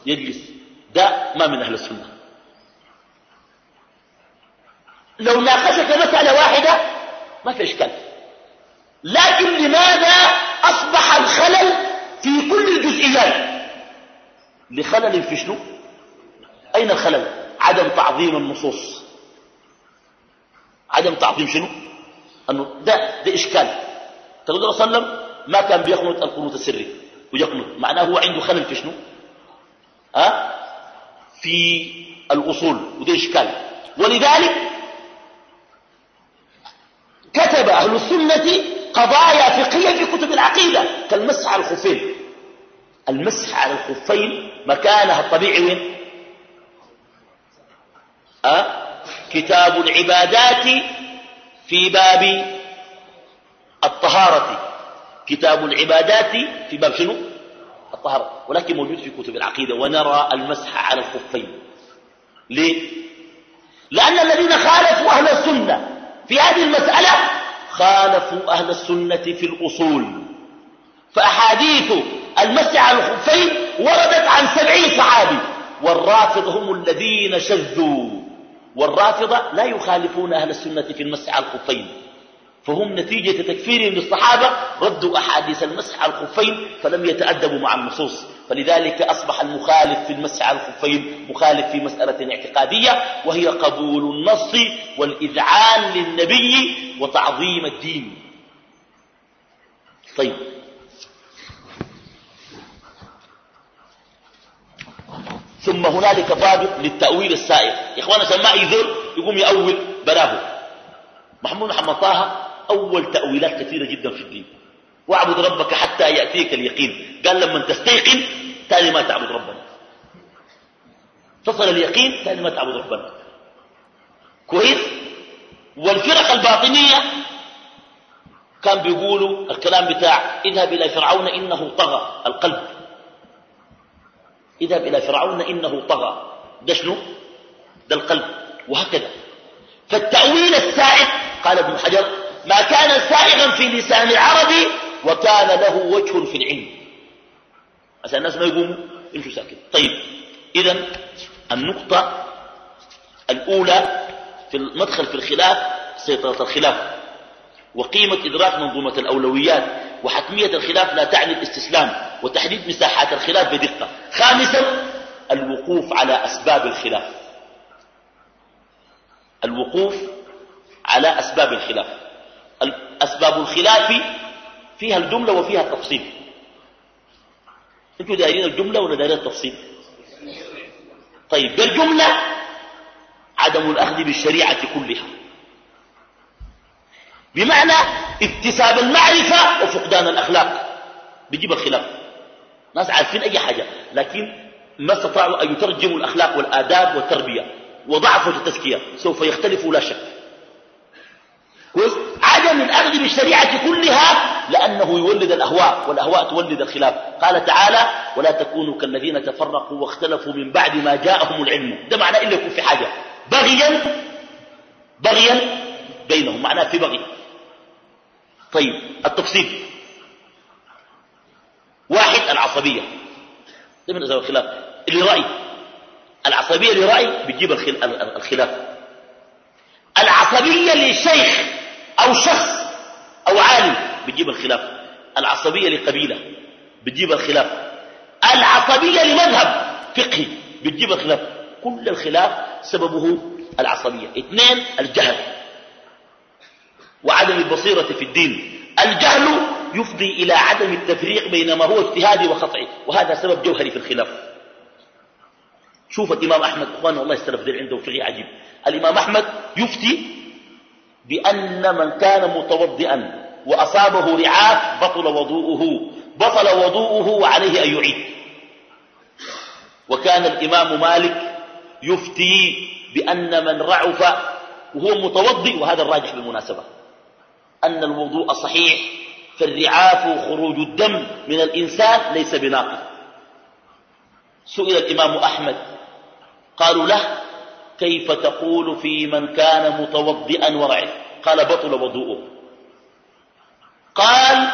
يجلس. ده ما من أهل السنة. لو ناقشك مسألة واحدة ما في إشكال. لكن لماذا أصبح الخلل في كل الجزئيات؟ لخلل في شنو؟ أين الخلل؟ عدم تعظيم النصوص. عدم تعظيم شنو؟ أنه ده, ده إشكال. صلى الله عليه وسلم ما كان بيقنط القنوت السري. ويقنط. معناه هو عنده خلل في شنو؟ أه؟ في الأصول. وده إشكال. ولذلك كتب أهل السنة قضايا فقهية في كتب العقيدة كالمسح على الخفين. المسح على الخفين مكانها الطبيعي وين؟ أه؟ كتاب العبادات في باب الطهارة. كتاب العبادات في باب شنو؟ الطهارة. ولكن موجود في كتب العقيدة. ونرى المسح على الخفين. ليه؟ لأن الذين خالفوا أهل السنة في هذه المسألة خالفوا أهل السنة في الأصول. فأحاديث المسح على الخفين وردت عن سبعين صحابي. والرافض هم الذين شذوا. والرافضة لا يخالفون أهل السنة في المسح على الخفين. فهم نتيجة تكفيرهم للصحابة ردوا أحاديث المسح على الخفين فلم يتأدبوا مع النصوص. فلذلك أصبح المخالف في المسح على الخفين مخالف في مسألة اعتقادية وهي قبول النص والإذعان للنبي وتعظيم الدين. طيب. ثم هنالك ضابط للتأويل السائر يا إخوانا سماء يذر يقوم يأول براه محمود محمد طه أول تأويلات كثيرة جدا في الدين. واعبد ربك حتى يأتيك اليقين. قال لما تستيقن ثاني ما تعبد ربنا تصل اليقين ثاني ما تعبد ربنا كويس؟ والفرق الباطنية كان بيقولوا الكلام بتاع اذهب إلى فرعون إنه طغى القلب. إذهب إلى فرعون إنه طغى. ده شنو؟ ده القلب. وهكذا. فالتأويل السائد قال ابن حجر ما كان سائغا في لسان العربي وكان له وجه في العلم. عشان الناس ما يقوموا يمشوا ساكت طيب إذا النقطة الأولى في المدخل في الخلاف سيطرة الخلاف. وقيمة إدراك منظومة الأولويات. وحتمية الخلاف لا تعني الاستسلام وتحديد مساحات الخلاف بدقة. خامسا الوقوف على أسباب الخلاف. الوقوف على أسباب الخلاف. أسباب الخلاف فيها الجملة وفيها التفصيل. أنتوا دايرين الجملة ولا دايرين التفصيل؟ طيب بالجملة عدم الأخذ بالشريعة كلها. بمعنى اكتساب المعرفة وفقدان الأخلاق. بيجيب الخلاف. ناس عارفين أي حاجة لكن ما استطاعوا أن يترجموا الأخلاق والآداب والتربية. وضعفوا التزكية. سوف يختلفوا لا شك. عدم الأخذ بالشريعة كلها لأنه يولد الأهواء والأهواء تولد الخلاف. قال تعالى ولا تكونوا كالذين تفرقوا واختلفوا من بعد ما جاءهم العلم. ده معناه إلا يكون في حاجة. بغيا بغيا بينهم. معناه في بغي. طيب التفصيل. واحد العصبية. ده من أسباب الخلاف. لرأي العصبية لرأي بتجيب الخلاف. العصبية للشيخ أو شخص أو عالم بتجيب الخلاف. العصبية لقبيلة بتجيب الخلاف. العصبية لمذهب فقهي بتجيب الخلاف. كل الخلاف سببه العصبية. اثنين الجهل. وعدم البصيرة في الدين. الجهل يفضي إلى عدم التفريق بين ما هو اجتهادي وخطئي وهذا سبب جوهري في الخلاف. شوف الإمام أحمد أخوان والله السلف ذي عنده فقه عجيب. الإمام أحمد يفتي بأن من كان متوضئا وأصابه رعاف بطل وضوءه بطل وضوءه وعليه أن يعيد. وكان الإمام مالك يفتي بأن من رعف وهو متوضئ وهذا الراجح بالمناسبة. أن الوضوء صحيح فالرعاف خروج الدم من الإنسان ليس بناقض سئل الإمام أحمد. قالوا له كيف تقول في من كان متوضئا ورعف؟ قال بطل وضوءه. قال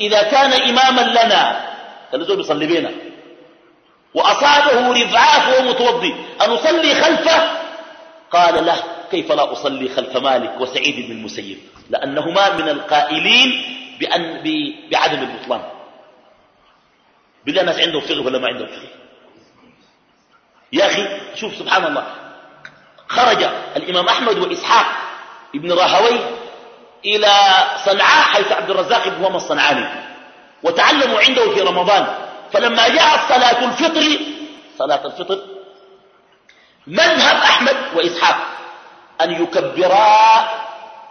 إذا كان إماما لنا الذي بيصلي بينا. وأصابه رفعاف وهو متوضي. أن أصلي خلفه؟ قال له كيف لا أصلي خلف مالك وسعيد بن المسيب؟ لأنهما من القائلين بأن بعدم البطلان. بالله الناس عندهم فقه ولا ما عندهم فقه. يا أخي شوف سبحان الله. خرج الإمام أحمد وإسحاق ابن راهوي إلى صنعاء حيث عبد الرزاق بن هو الصنعاني وتعلموا عنده في رمضان. فلما جاءت صلاة الفطر صلاة الفطر مذهب أحمد وإسحاق أن يكبرا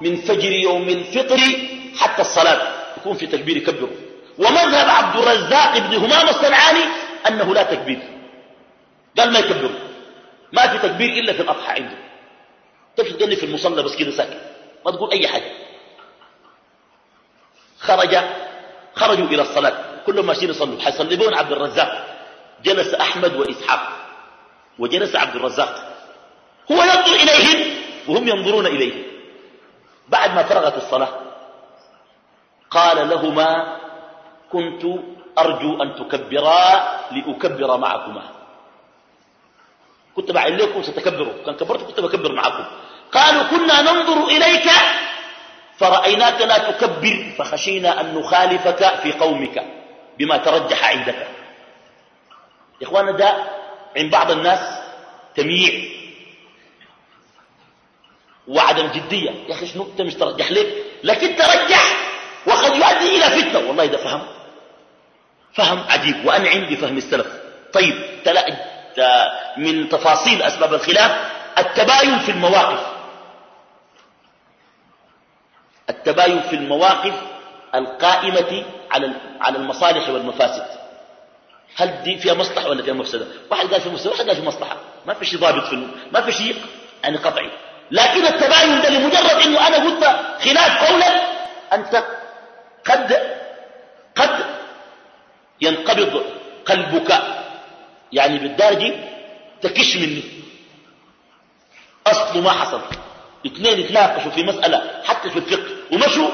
من فجر يوم الفطر حتى الصلاة. يكون في تكبير يكبروا ومذهب عبد الرزاق بن همام الصنعاني أنه لا تكبير. قال ما يكبروا ما في تكبير إلا في الأضحى عنده. تمشي تقلي في المصلى بس كده ساكت ما تقول أي حاجة. خرج خرجوا إلى الصلاة. كلهم ماشيين يصلوا. حيصلبون عبد الرزاق. جلس أحمد وإسحاق. وجلس عبد الرزاق. هو ينظر إليهم وهم ينظرون إليه بعد ما فرغت الصلاة. قال لهما كنت أرجو أن تكبرا لأكبر معكما. كنت بعين لكم ستكبروا. كان كبرت كنت بكبر معكم. قالوا كنا ننظر إليك فرأيناك لا تكبر فخشينا أن نخالفك في قومك بما ترجح عندك. يا إخوانا ده عند بعض الناس تمييع. وعدم جدية يا أخي شنو؟ أنت مش ترجح لك لكن ترجح وقد يؤدي إلى فتنة. والله ده فهم. فهم عجيب. وأنا عندي فهم السلف. طيب من تفاصيل أسباب الخلاف التباين في المواقف. التباين في المواقف القائمة على على المصالح والمفاسد. هل دي فيها مصلحة ولا فيها مفسدة؟ واحد قال في مفسدة واحد قال في مصلحة. ما في شيء ضابط في ما في شيء يعني قطعي. لكن التباين ده لمجرد إنه أنا قلت خلاف قولا أنت قد قد ينقبض قلبك يعني بالدرجة تكش مني. أصله ما حصل. اثنين يتناقشوا في مسألة حتى في الفقه. ومشوا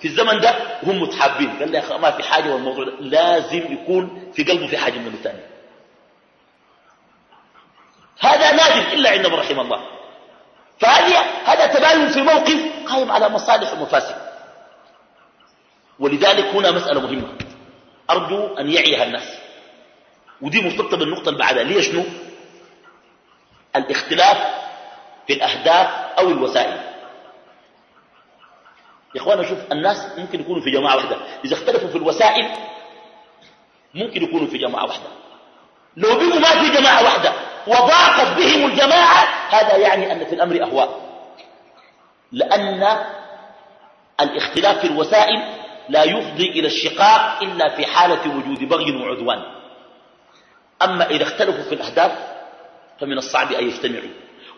في الزمن ده وهم متحابين. قال لي يا ما في حاجة والموضوع ده لازم يكون في قلبه في حاجة من الثاني هذا نادر إلا عند رحم الله. فهذه هذا تباين في موقف قائم على مصالح ومفاسد ولذلك هنا مسألة مهمة. أرجو أن يعيها الناس. ودي مرتبطة بالنقطة اللي بعدها. ليه شنو؟ الاختلاف في الأهداف أو الوسائل. يا إخوانا شوف الناس ممكن يكونوا في جماعة واحدة. إذا اختلفوا في الوسائل ممكن يكونوا في جماعة واحدة. لو بقوا ما في جماعة واحدة وضاقت بهم الجماعة هذا يعني أن في الأمر أهواء. لأن الاختلاف في الوسائل لا يفضي إلى الشقاق إلا في حالة وجود بغي وعدوان. أما إذا اختلفوا في الأهداف فمن الصعب أن يجتمعوا.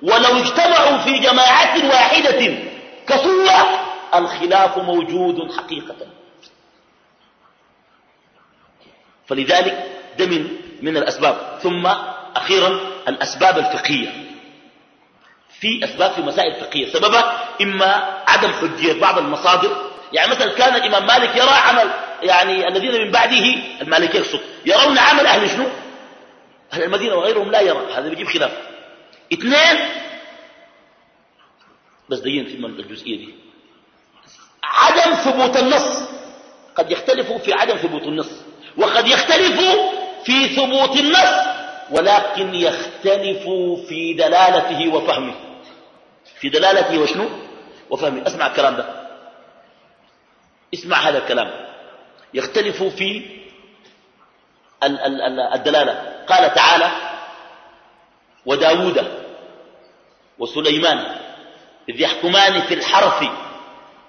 ولو اجتمعوا في جماعة واحدة كثورة الخلاف موجود حقيقة. فلذلك ده من, من الأسباب. ثم أخيرا الأسباب الفقهية. في أسباب في مسائل فقهية. سببها إما عدم حجية بعض المصادر. يعني مثلا كان الإمام مالك يرى عمل يعني الذين من بعده المالك يقصد يرون عمل أهل شنو؟ أهل المدينة وغيرهم لا يرى. هذا بيجيب خلاف. اثنين بس دين في الجزئية دي. عدم ثبوت النص. قد يختلفوا في عدم ثبوت النص. وقد يختلفوا في ثبوت النص. ولكن يختلفوا في دلالته وفهمه. في دلالته وشنو؟ وفهمه. أسمع الكلام ده. اسمع هذا الكلام. يختلفوا في الدلالة. قال تعالى وداود وسليمان إذ يحكمان في الحرث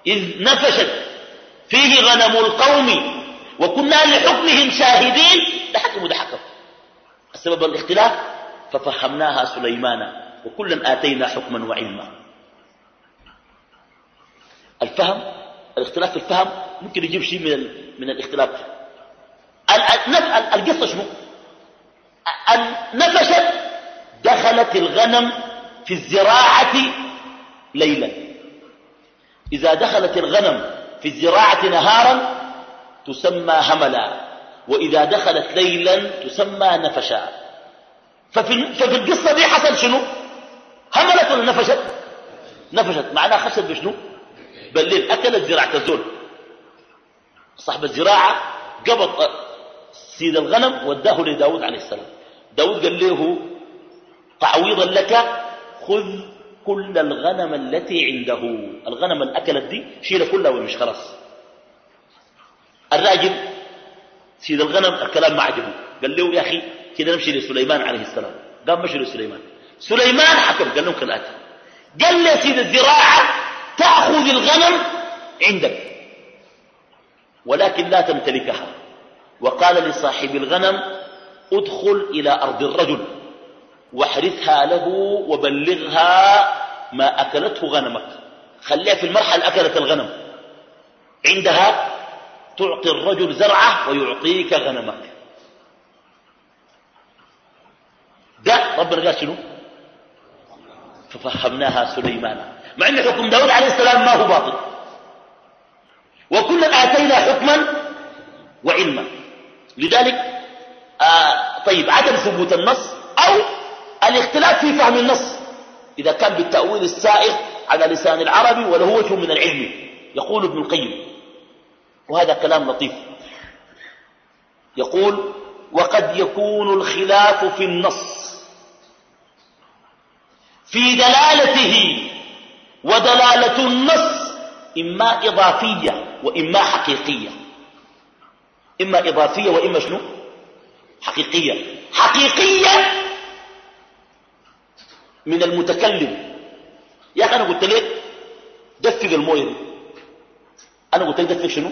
إذ نفشت. فيه غنم القوم وكنا لحكمهم شاهدين. لحكموا ده السبب الاختلاف ففهمناها سليمان وكلا آتينا حكما وعلما. الفهم الاختلاف في الفهم ممكن يجيب شيء من من الاختلاف. القصة شنو؟ نفشت دخلت الغنم في الزراعة ليلا. إذا دخلت الغنم في الزراعة نهارا تسمى هملا. وإذا دخلت ليلا تسمى نفشا. ففي, ففي القصة دي حصل شنو؟ هملت ولا نفشت؟ نفشت. معناها خشت بشنو؟ بالليل أكلت زراعة الزول صاحب الزراعة قبض سيد الغنم وداه لداود عليه السلام. داود قال له تعويضا لك خذ كل الغنم التي عنده. الغنم الأكلت دي شيلها كلها ومش خلاص. الراجل سيد الغنم الكلام ما عجبه. قال له يا أخي كده نمشي لسليمان عليه السلام. قام مشي لسليمان. سليمان حكم قال لهم كالآتي قال لي سيد الزراعة تأخذ الغنم عندك. ولكن لا تمتلكها. وقال لصاحب الغنم ادخل إلى أرض الرجل واحرثها له وبلغها ما أكلته غنمك. خليها في المرحلة أكلت الغنم. عندها تعطي الرجل زرعة ويعطيك غنمك. ده ربنا قال شنو؟ ففهمناها سليمان مع أن حكم داود عليه السلام ما هو باطل. وكلا آتينا حكما وعلما. لذلك آه طيب عدم ثبوت النص أو الاختلاف في فهم النص. إذا كان بالتأويل السائغ على لسان العربي وله وجه من العلم يقول ابن القيم. وهذا كلام لطيف. يقول وقد يكون الخلاف في النص في دلالته ودلالة النص إما إضافية وإما حقيقية. إما إضافية وإما شنو؟ حقيقية. حقيقية من المتكلم. يا أخي أنا قلت لك دفق الموية أنا قلت لك دفق شنو؟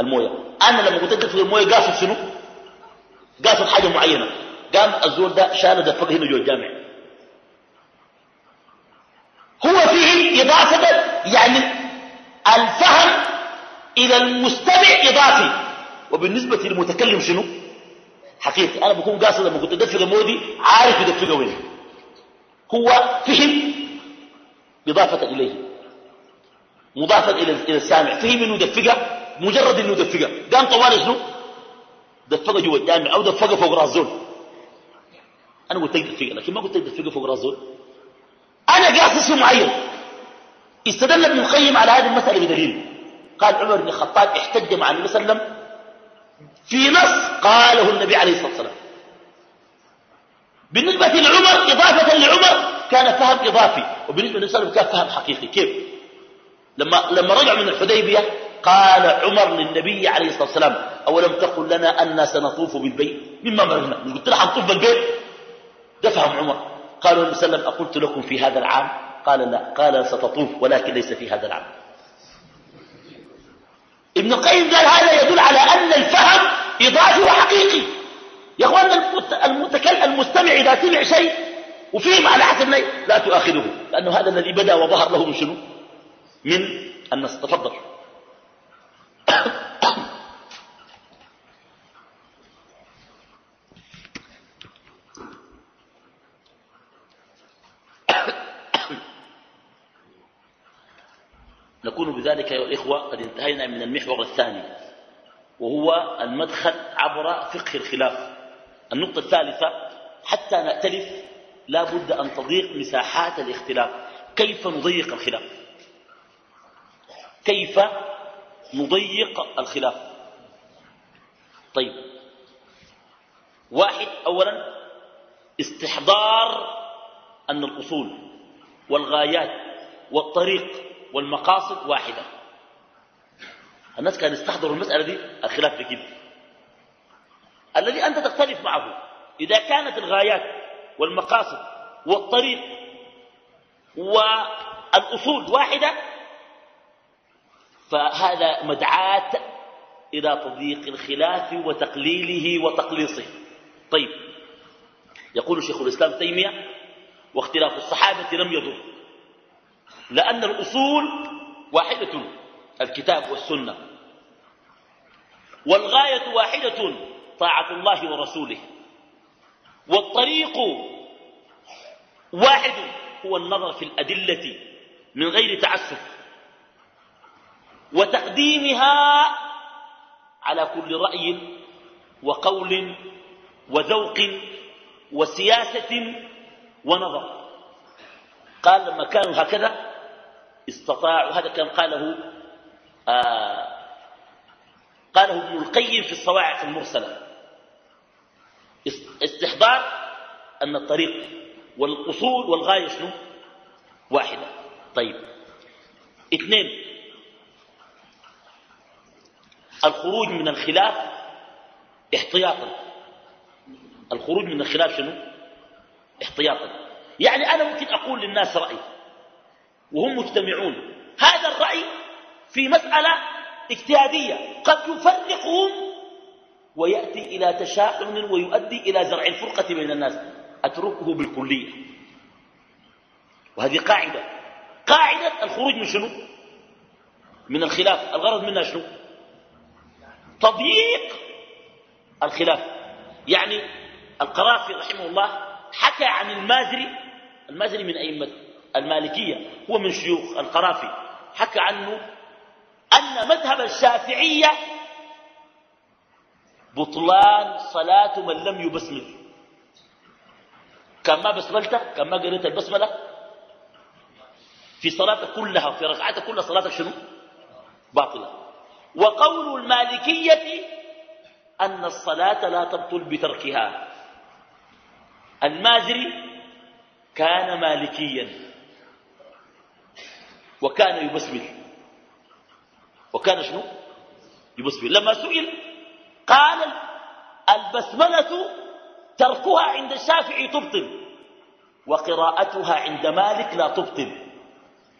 الموية. أنا لما قلت لك دفق الموية قاصد شنو؟ قاصد حاجة معينة. قام الزول ده شال دفق هنا جوا الجامع. هو فيه إضافة يعني الفهم إلى المستمع إضافي. وبالنسبة للمتكلم شنو؟ حقيقي أنا بكون قاصد لما كنت أدفق المويه عارف يدفقها وين. هو فهم إضافة إليه. مضافة إلى السامع. فهم إنه دفقها مجرد إنه دفقها قام طوال شنو؟ دفقها جوا الجامع أو دفقها فوق راس زول. أنا قلت لك دفقها لكن ما قلت لك دفقها فوق راس زول. أنا قاصص معين؟ استدل ابن القيم على هذه المسألة بدليل. قال عمر بن الخطاب احتج مع النبي صلى الله عليه وسلم في نص قاله النبي عليه الصلاة والسلام. بالنسبة لعمر إضافة لعمر كان فهم إضافي وبالنسبة للنبي صلى الله عليه وسلم كان فهم حقيقي. كيف؟ لما, لما رجع من الحديبية قال عمر للنبي عليه الصلاة والسلام أولم تقل لنا أن سنطوف بالبيت؟ مما مرنا قلت لها حنطوف بالبيت ده فهم عمر. قالوا النبي صلى الله عليه وسلم أقلت لكم في هذا العام قال لا قال ستطوف ولكن ليس في هذا العام ابن القيم قال هذا يدل على أن الفهم إضافي وحقيقي. يا أخوان المستمع إذا سمع شيء وفهم على حسب لا تؤاخذه لأنه هذا الذي بدأ وظهر له من شنو؟ من النص تفضل (coughs) نكون بذلك أيها الإخوة قد انتهينا من المحور الثاني وهو المدخل عبر فقه الخلاف. النقطة الثالثة حتى نأتلف لا بد أن تضيق مساحات الاختلاف. كيف نضيق الخلاف؟ كيف نضيق الخلاف؟ طيب. واحد أولا استحضار أن الأصول والغايات والطريق والمقاصد واحدة. الناس كانوا يستحضروا المسألة دي الخلاف في كده. الذي أنت تختلف معه إذا كانت الغايات والمقاصد والطريق والأصول واحدة فهذا مدعاة إلى تضييق الخلاف وتقليله وتقليصه. طيب يقول شيخ الإسلام تيمية واختلاف الصحابة لم يضر. لأن الأصول واحدة الكتاب والسنة. والغاية واحدة طاعة الله ورسوله. والطريق واحد هو النظر في الأدلة من غير تعسف. وتقديمها على كل رأي وقول وذوق وسياسة ونظر. قال لما كانوا هكذا استطاعوا هذا كان قاله آه قاله ابن القيم في الصواعق المرسلة. استحضار أن الطريق والأصول والغاية شنو؟ واحدة. طيب. اثنين الخروج من الخلاف احتياطا. الخروج من الخلاف شنو؟ احتياطا. يعني أنا ممكن أقول للناس رأي وهم مجتمعون. هذا الرأي في مسألة اجتهادية. قد يفرقهم ويأتي إلى تشاؤم ويؤدي إلى زرع الفرقة بين الناس. أتركه بالكلية. وهذه قاعدة. قاعدة الخروج من شنو؟ من الخلاف. الغرض منها شنو؟ تضييق الخلاف. يعني القرافي رحمه الله حكى عن المازري. المازري من أئمة المالكية هو من شيوخ القرافي. حكى عنه أن مذهب الشافعية بطلان صلاة من لم يبسمل. كان ما بسملت كان ما قريت البسملة؟ في صلاتك كلها في ركعاتك كلها صلاتك شنو؟ باطلة. وقول المالكية أن الصلاة لا تبطل بتركها. المازري كان مالكيا. وكان يبسمل وكان شنو؟ يبسمل لما سئل قال البسملة تركها عند الشافعي تبطل وقراءتها عند مالك لا تبطل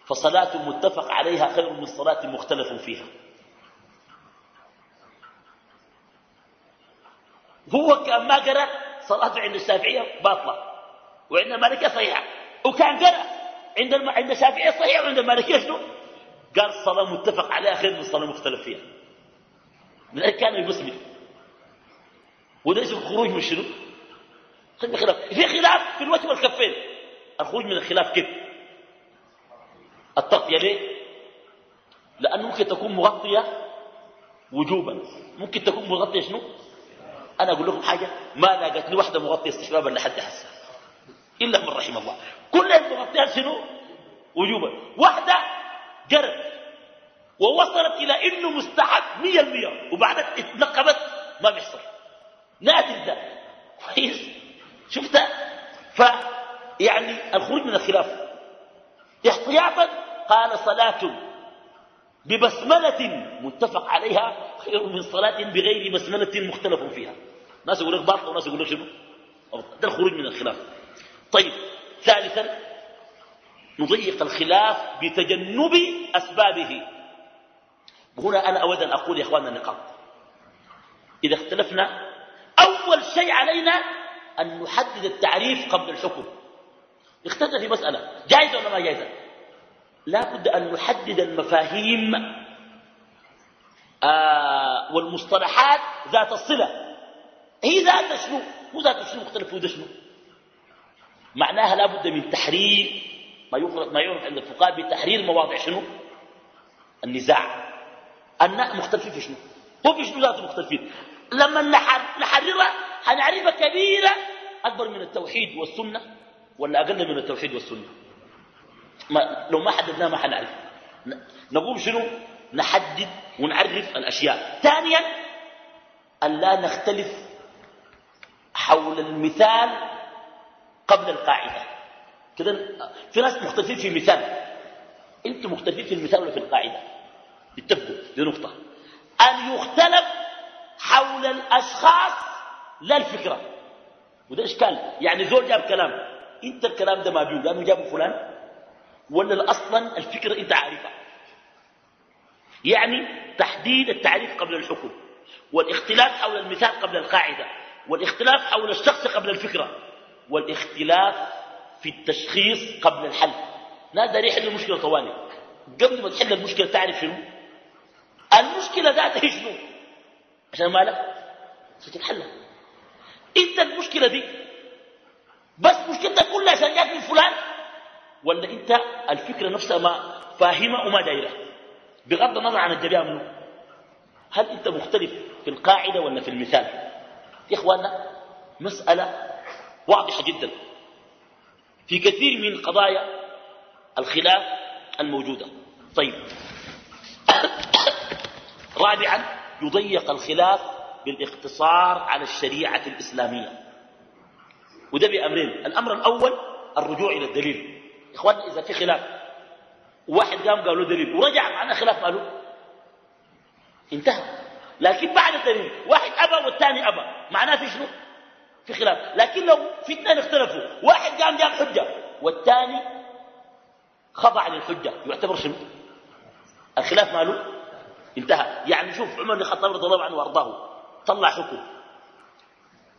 فصلاة متفق عليها خير من صلاة مختلف فيها. هو كان ما قرأ صلاته عند الشافعية باطلة وعند المالكية صحيحة. وكان قرأ. عند الم... عند الشافعية صحيحة وعند المالكية شنو قال الصلاة متفق عليها خير من الصلاة مختلف فيها. من أين كان وده اسم الخروج من شنو؟ خلاف. في خلاف في الوجه والكفين. الخروج من الخلاف كيف؟ التغطية ليه لأنه ممكن تكون مغطية وجوبا. ممكن تكون مغطية شنو؟ أنا أقول لكم حاجة ما لاقت لي واحدة مغطية استحبابا لحد هسه إلا من رحم الله. كل المغطيات شنو؟ وجوبا. واحدة قرب ووصلت إلى إنه مستحب مية المية وبعدك اتنقبت. ما بيحصل. نادر ده كويس. شفت ف يعني الخروج من الخلاف. احتياطا قال صلاة ببسملة متفق عليها خير من صلاة بغير بسملة مختلف فيها. ناس يقول لك باطل وناس يقول لك شنو ده الخروج من الخلاف. طيب ثالثا نضيق الخلاف بتجنب أسبابه. وهنا أنا أود أن أقول يا إخواننا النقاط إذا اختلفنا أول شيء علينا أن نحدد التعريف قبل الحكم. اختلفنا في مسألة جائزة ولا ما جائزة لا بد أن نحدد المفاهيم آه والمصطلحات ذات الصلة. هي ذات شنو؟ مو ذات شنو مختلف وده شنو؟ معناها لا بد من تحرير ما يفرض ما يعرف عند الفقهاء بتحرير مواضع شنو؟ النزاع. الناء مختلفين في شنو؟ هو في شنو ذاته مختلفين؟ لما نحررها حنعرفها كبيرة أكبر من التوحيد والسنة ولا أقل من التوحيد والسنة. ما لو ما حددناها ما حنعرف. نقول شنو؟ نحدد ونعرف الأشياء. ثانيا أن لا نختلف حول المثال قبل القاعدة. كده في ناس مختلفين في المثال. أنتم مختلفين في المثال ولا في القاعدة؟ اتفقوا. دي نقطة. أن يختلف حول الأشخاص لا الفكرة. وده إشكال. يعني زول جاب كلام. انت الكلام ده ما بيقول. لأنه جابه فلان. ولا أصلا الفكرة أنت عارفها. يعني تحديد التعريف قبل الحكم. والاختلاف حول المثال قبل القاعدة. والاختلاف حول الشخص قبل الفكرة. والاختلاف في التشخيص قبل الحل. نادى يحل المشكلة طوالي قبل ما تحل المشكلة تعرف شنو؟ المشكلة ذاتها شنو؟ عشان ما لا ستتحلها انت المشكلة دي بس مشكلتك كلها عشان جات من فلان؟ ولا انت الفكرة نفسها ما فاهمة وما دايرة؟ بغض النظر عن الجميع منه هل أنت مختلف في القاعدة ولا في المثال؟ يا إخواننا مسألة واضحة جدا. في كثير من قضايا الخلاف الموجودة. طيب. (coughs) رابعا يضيق الخلاف بالاقتصار على الشريعة الإسلامية. وده بأمرين. الأمر الأول الرجوع إلى الدليل. إخواننا إذا في خلاف واحد قام قال له دليل ورجع معنا خلاف قالوا. انتهى. لكن بعد الدليل واحد أبى والثاني أبى. معناه في شنو؟ في خلاف. لكن لو في اثنين اختلفوا. واحد قام جاب حجة والثاني خضع للحجة. يعتبر شنو؟ الخلاف ماله؟ انتهى. يعني شوف عمر بن الخطاب رضي الله عنه وأرضاه. طلع حكم.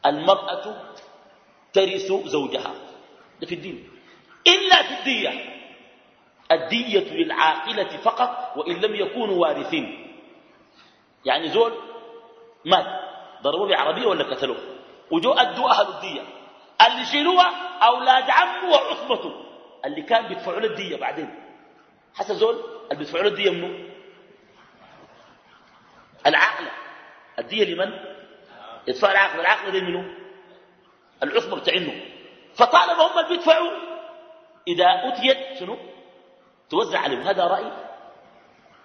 المرأة ترث زوجها. ده في الدين. إلا في الدية. الدية للعاقلة فقط وإن لم يكونوا وارثين. يعني زول مات. ضربوه بعربية ولا قتلوه؟ وجو أدوا أهل الدية. اللي يشيلوها أولاد عمه وعصبته اللي كان بيدفعوا له الدية بعدين. حسن زول اللي بيدفعوا له الدية منه العقل. الدية لمن؟ يدفع العقل. العقل ده منه العصبة بتاعنه فطالما هم اللي بيدفعوا إذا أتيت شنو؟ توزع عليهم. هذا رأي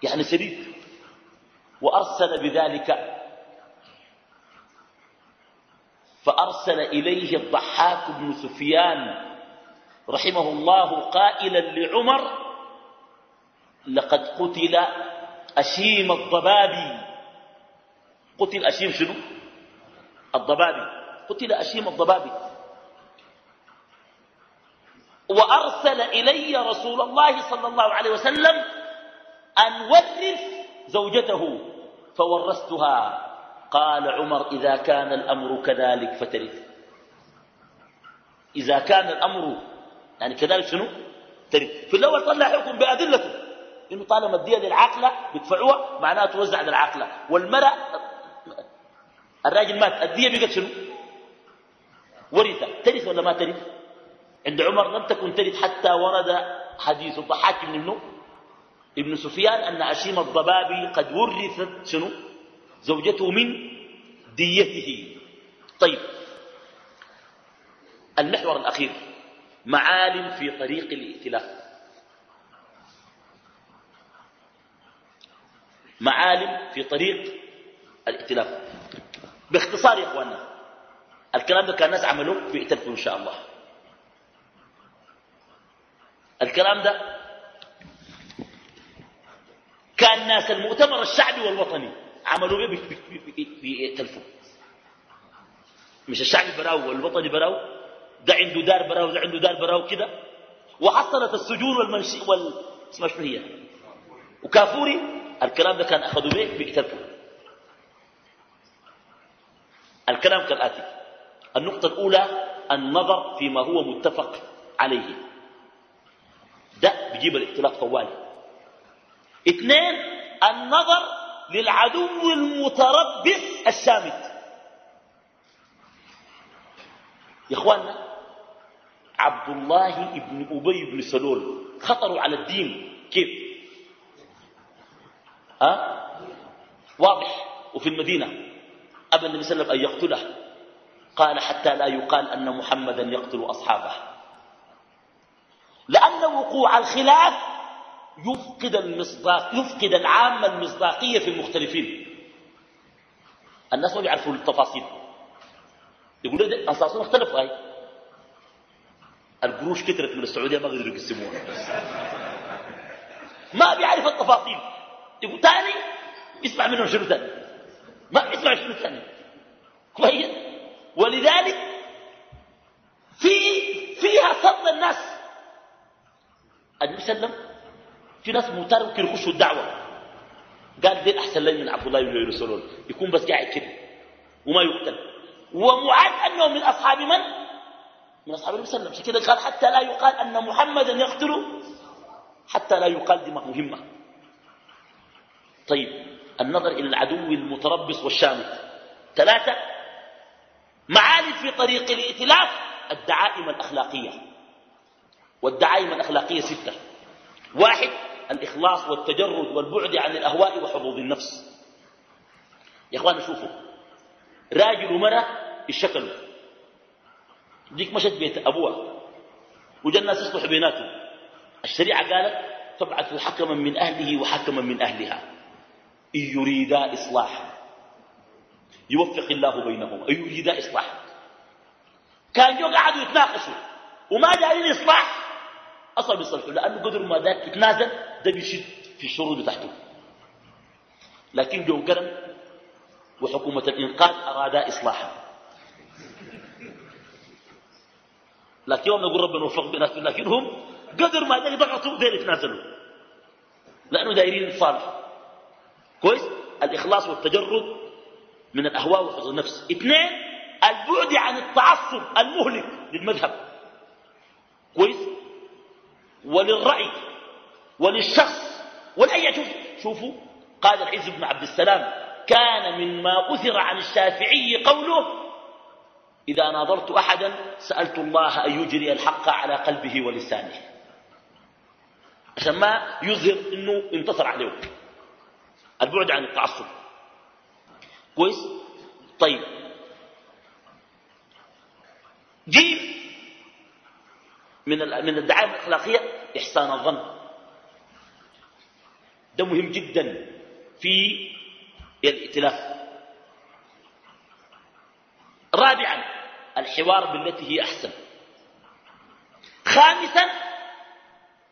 يعني سديد وأرسل بذلك فأرسل إليه الضحاك بن سفيان رحمه الله قائلا لعمر لقد قتل أشيم الضبابي. قتل أشيم شنو؟ الضبابي. قتل أشيم الضبابي. وأرسل إلي رسول الله صلى الله عليه وسلم أن ورث زوجته فورثتها. قال عمر إذا كان الأمر كذلك فترث إذا كان الأمر يعني كذلك شنو؟ ترث في الأول طلع حكم بأدلته. إنه طالما الدية للعاقلة بيدفعوها معناها توزع للعاقلة والمرأة الراجل مات الدية بقت شنو؟ ورثة. ترث ولا ما ترث؟ عند عمر لم تكن ترث حتى ورد حديث الضحاك بن إبنه. ابن سفيان أن عشيم الضبابي قد ورثت شنو؟ زوجته من ديته. طيب. المحور الأخير. معالم في طريق الائتلاف. معالم في طريق الائتلاف. باختصار يا إخواننا الكلام ده كان الناس عملوه بيعترفوا إن شاء الله. الكلام ده كان ناس المؤتمر الشعبي والوطني. عملوا به بيعترفوا مش الشعبي براو والوطني براو ده عنده دار براو ده عنده دار براو كده. وحصلت السجون والمنشي وال اسمها هي؟ وكافوري الكلام ده كان أخذوا به بيعترفوا الكلام كالآتي النقطة الأولى النظر فيما هو متفق عليه. ده بيجيب الاختلاف طوالي. اثنين النظر للعدو المتربص الشامت. يا إخواننا عبد الله بن أبي بن سلول خطروا على الدين. كيف؟ ها؟ واضح. وفي المدينة أبى النبي صلى الله عليه وسلم أن يقتله. قال حتى لا يقال أن محمدا يقتل أصحابه. لأن وقوع الخلاف يفقد المصداق يفقد العامة المصداقية في المختلفين. الناس ما بيعرفوا التفاصيل. يقولوا ده أنصار اختلفوا هاي. القروش كثرت من السعودية ما قدروا يقسموها. ما بيعرف التفاصيل. يقول تاني يسمع منهم شنو تاني ما بيسمع شنو ثاني. كويس. ولذلك في فيها صد الناس. النبي صلى الله عليه وسلم في ناس ممكن يخشوا الدعوة. قال دين احسن لي من عبد الله بن سلول يكون بس قاعد كده وما يقتل. ومعاد أنه من أصحاب من؟ من أصحاب النبي صلى الله عليه وسلم كده قال حتى لا يقال أن محمدا يقتل حتى لا يقال دماء مهمة. طيب النظر إلى العدو المتربص والشامت ثلاثة معالم في طريق الائتلاف الدعائم الأخلاقية. والدعائم الأخلاقية ستة. واحد الإخلاص والتجرد والبعد عن الأهواء وحظوظ النفس. يا أخوانا شوفوا. راجل ومرأة الشكل ديك مشت بيت أبوها. وجا الناس يصلح بيناتهم. الشريعة قالت تبعث حكما من أهله وحكما من أهلها. إن يريدا إصلاحا. يوفق الله بينهم أن يريدا إصلاحا. كان جو قعدوا يتناقشوا. وما دارين إصلاح. أصلا بيصلحوا لأنه قدر ما ذاك يتنازل ده بيشد في الشروط بتاعته لكن جو قرن وحكومة الإنقاذ أرادا إصلاحا. لكن يوم نقول ربنا وفق بناس لكن هم قدر ما ضغطوا دير يتنازلوا لأنه دايرين الصالح كويس؟ الإخلاص والتجرد من الأهواء وحفظ النفس. اثنين البعد عن التعصب المهلك للمذهب. كويس؟ وللرأي وللشخص ولأي شوف شوفوا قال العز بن عبد السلام كان مما أثر عن الشافعي قوله إذا ناظرت أحدا سألت الله أن يجري الحق على قلبه ولسانه. عشان ما يظهر أنه انتصر عليه البعد عن التعصب. كويس؟ طيب. جيم من من الدعائم الأخلاقية إحسان الظن. ده مهم جدا في الائتلاف. رابعا الحوار بالتي هي أحسن. خامسا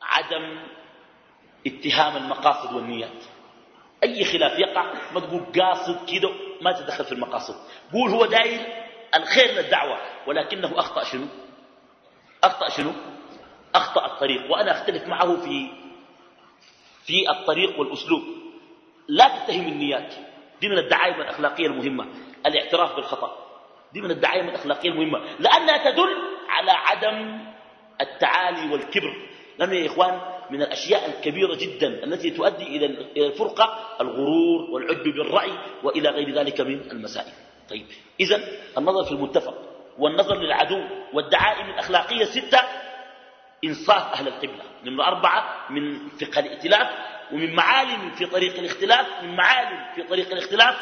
عدم اتهام المقاصد والنيات. أي خلاف يقع ما تقول قاصد كده ما تدخل في المقاصد. قول هو داير الخير للدعوة ولكنه أخطأ شنو؟ أخطأ شنو؟ أخطأ الطريق وأنا أختلف معه في في الطريق والأسلوب. لا تتهم النيات. دي من الدعائم الأخلاقية المهمة الاعتراف بالخطأ. دي من الدعائم الأخلاقية المهمة. لأنها تدل على عدم التعالي والكبر. لأنه يا إخوان من الأشياء الكبيرة جدا التي تؤدي إلى الفرقة الغرور والعجب بالرأي وإلى غير ذلك من المسائل. طيب اذا النظر في المتفق. والنظر للعدو والدعائم الأخلاقية ستة إنصاف أهل القبلة نمره اربعه من فقه الائتلاف ومن معالم في طريق الاختلاف من معالم في طريق الاختلاف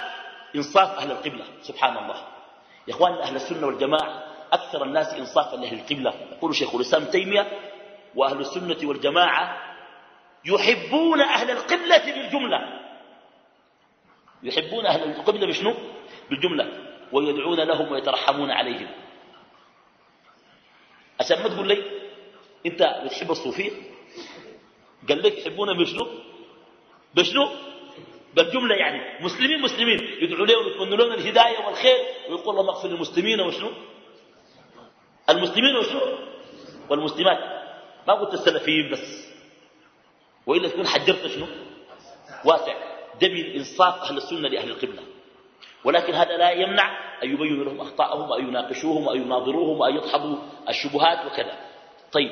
إنصاف أهل القبلة. سبحان الله. يا إخوان أهل السنة والجماعة أكثر الناس انصافا لأهل القبلة. يقول شيخ الإسلام تيمية وأهل السنة والجماعة يحبون أهل القبلة بالجملة. يحبون أهل القبلة بشنو؟ بالجملة. ويدعون لهم ويترحمون عليهم. عشان ما تقول لي انت بتحب الصوفيه قال لك يحبون بشنو؟ بشنو؟ بالجملة يعني مسلمين مسلمين. يدعوا لهم ويتمنوا لهم الهداية والخير ويقول الله اغفر للمسلمين وشنو؟ المسلمين وشنو؟ والمسلمات. ما قلت السلفيين بس. وإلا تكون حجرت شنو؟ واسع. ده من إنصاف أهل السنة لأهل القبلة. ولكن هذا لا يمنع أن يبينوا لهم أخطاءهم وأن يناقشوهم وأن يناظروهم وأن يضحبوا الشبهات وكذا. طيب.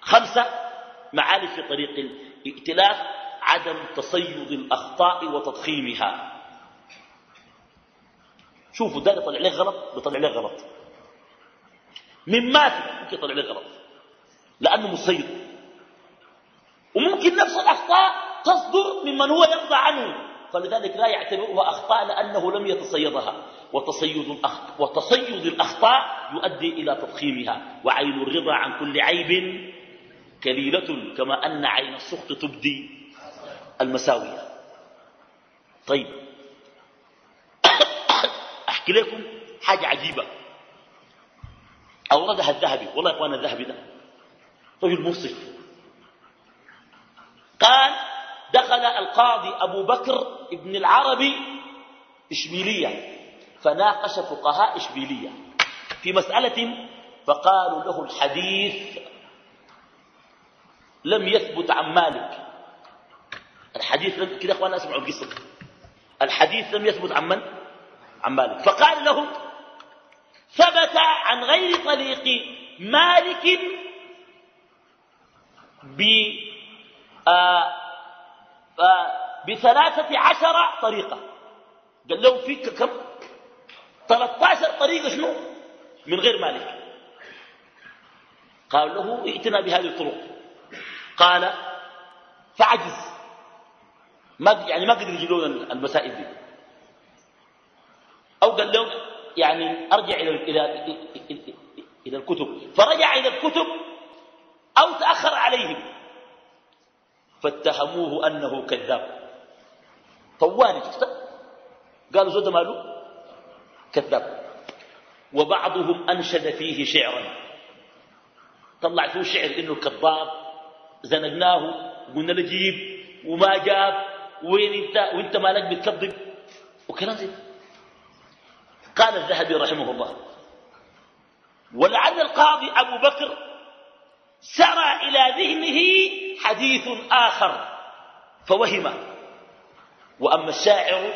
خمسة معالي في طريق الائتلاف عدم تصيد الأخطاء وتضخيمها. شوفوا ده يطلع لك غلط؟ بيطلع لك غلط. من ما في ممكن يطلع لك غلط؟ لأنه مسيد وممكن نفس الأخطاء تصدر ممن هو يرضى عنه. فلذلك لا يعتبرها أخطاء لأنه لم يتصيدها. وتصيد, الأخطاء وتصيد الأخطاء يؤدي إلى تضخيمها. وعين الرضا عن كل عيب كليلة كما أن عين السخط تبدي المساوية. طيب. أحكي لكم حاجة عجيبة. أوردها الذهبي. والله يا إخوان الذهبي ده رجل منصف قال دخل القاضي أبو بكر ابن العربي إشبيلية فناقش فقهاء إشبيلية في مسألة فقالوا له الحديث لم يثبت عن مالك. الحديث لم كده اخوانا اسمعوا القصة. الحديث لم يثبت عن من؟ عن مالك. فقال له ثبت عن غير طريق مالك ب آه بثلاثة عشر طريقة. قال له فيك كم؟ 13 طريقة شنو؟ من غير مالك. قال له ائتنا بهذه الطرق. قال فعجز. ما يعني ما قدر يجلون المسائل دي. أو قال لهم يعني أرجع إلى إلى إلى الكتب. فرجع إلى الكتب أو تأخر عليهم. فاتهموه أنه كذاب. طوالي قالوا زود ماله؟ كذاب. وبعضهم أنشد فيه شعرا. طلع فيه شعر إنه كذاب. زنقناه قلنا له جيب. وما جاب. وين أنت؟ وأنت مالك بتكذب؟ وكلام زي قال الذهبي رحمه الله ولعل القاضي أبو بكر سرى إلى ذهنه حديث آخر فوهمه وأما الشاعر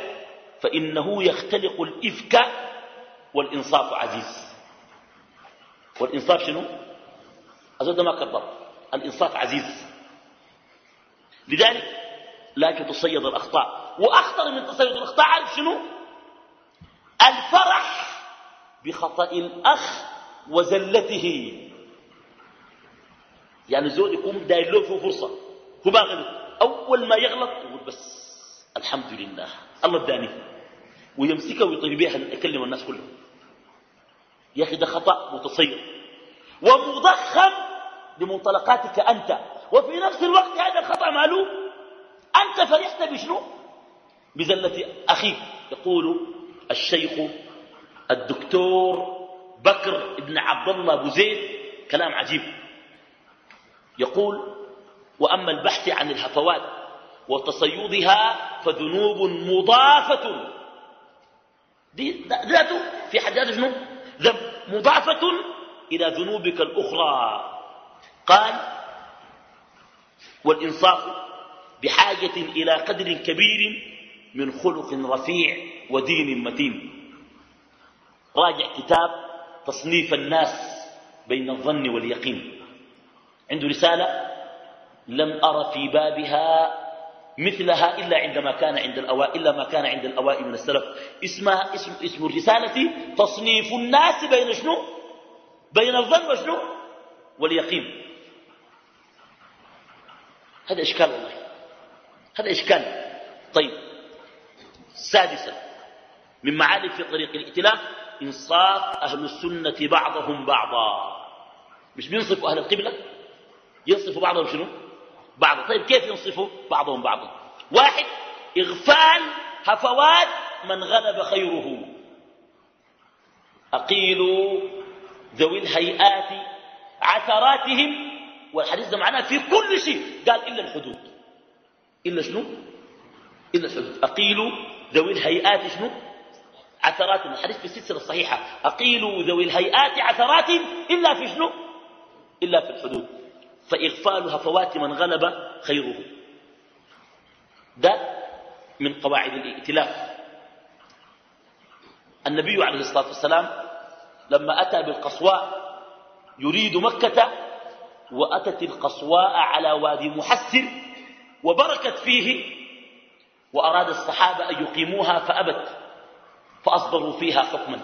فإنه يختلق الإفك والإنصاف عزيز. والإنصاف شنو؟ أزود ما كبر. الإنصاف عزيز. لذلك لا تصيد الأخطاء. وأخطر من تصيد الأخطاء عارف شنو؟ الفرح بخطأ الأخ وزلته. يعني زول يكون داير له فيه فرصة. هو ما غلط أول ما يغلط يقول بس الحمد لله. الله اداني. ويمسكه ويطير بها يكلم الناس كلهم. يا أخي ده خطأ متصير. ومضخم بمنطلقاتك أنت. وفي نفس الوقت هذا الخطأ ماله أنت فرحت بشنو؟ بزلة أخيك يقول الشيخ الدكتور بكر بن عبد الله أبو زيد. كلام عجيب. يقول وأما البحث عن الهفوات وتصيدها فذنوب مضافة. دي ذاته في حد شنو؟ ذنب مضافة إلى ذنوبك الأخرى. قال والإنصاف بحاجة إلى قدر كبير من خلق رفيع ودين متين. راجع كتاب تصنيف الناس بين الظن واليقين. عنده رسالة لم أر في بابها مثلها إلا عندما كان عند الأوائل إلا ما كان عند الأوائل من السلف. اسمها اسم, اسم الرسالة تصنيف الناس بين شنو؟ بين الظن وشنو؟ واليقين. هذا إشكال والله. هذا إشكال. طيب. سادسا. من معالم في طريق الائتلاف إنصاف أهل السنة بعضهم بعضا. مش بينصفوا أهل القبلة؟ ينصفوا بعضهم شنو؟ بعض طيب كيف ينصفوا بعضهم بعضا؟ واحد إغفال هفوات من غلب خيره. أقيلوا ذوي الهيئات عثراتهم. والحديث ده معناه في كل شيء. قال إلا الحدود. إلا شنو؟ إلا الحدود. أقيلوا ذوي الهيئات شنو؟ عثرات الحديث في السلسلة الصحيحة. أقيلوا ذوي الهيئات عثرات إلا في شنو؟ إلا في الحدود. فإغفال هفوات من غلب خيره. ده من قواعد الائتلاف. النبي عليه الصلاة والسلام لما أتى بالقصواء يريد مكة وأتت القصواء على وادي محسر وبركت فيه وأراد الصحابة أن يقيموها فأبت فأصدروا فيها حكما.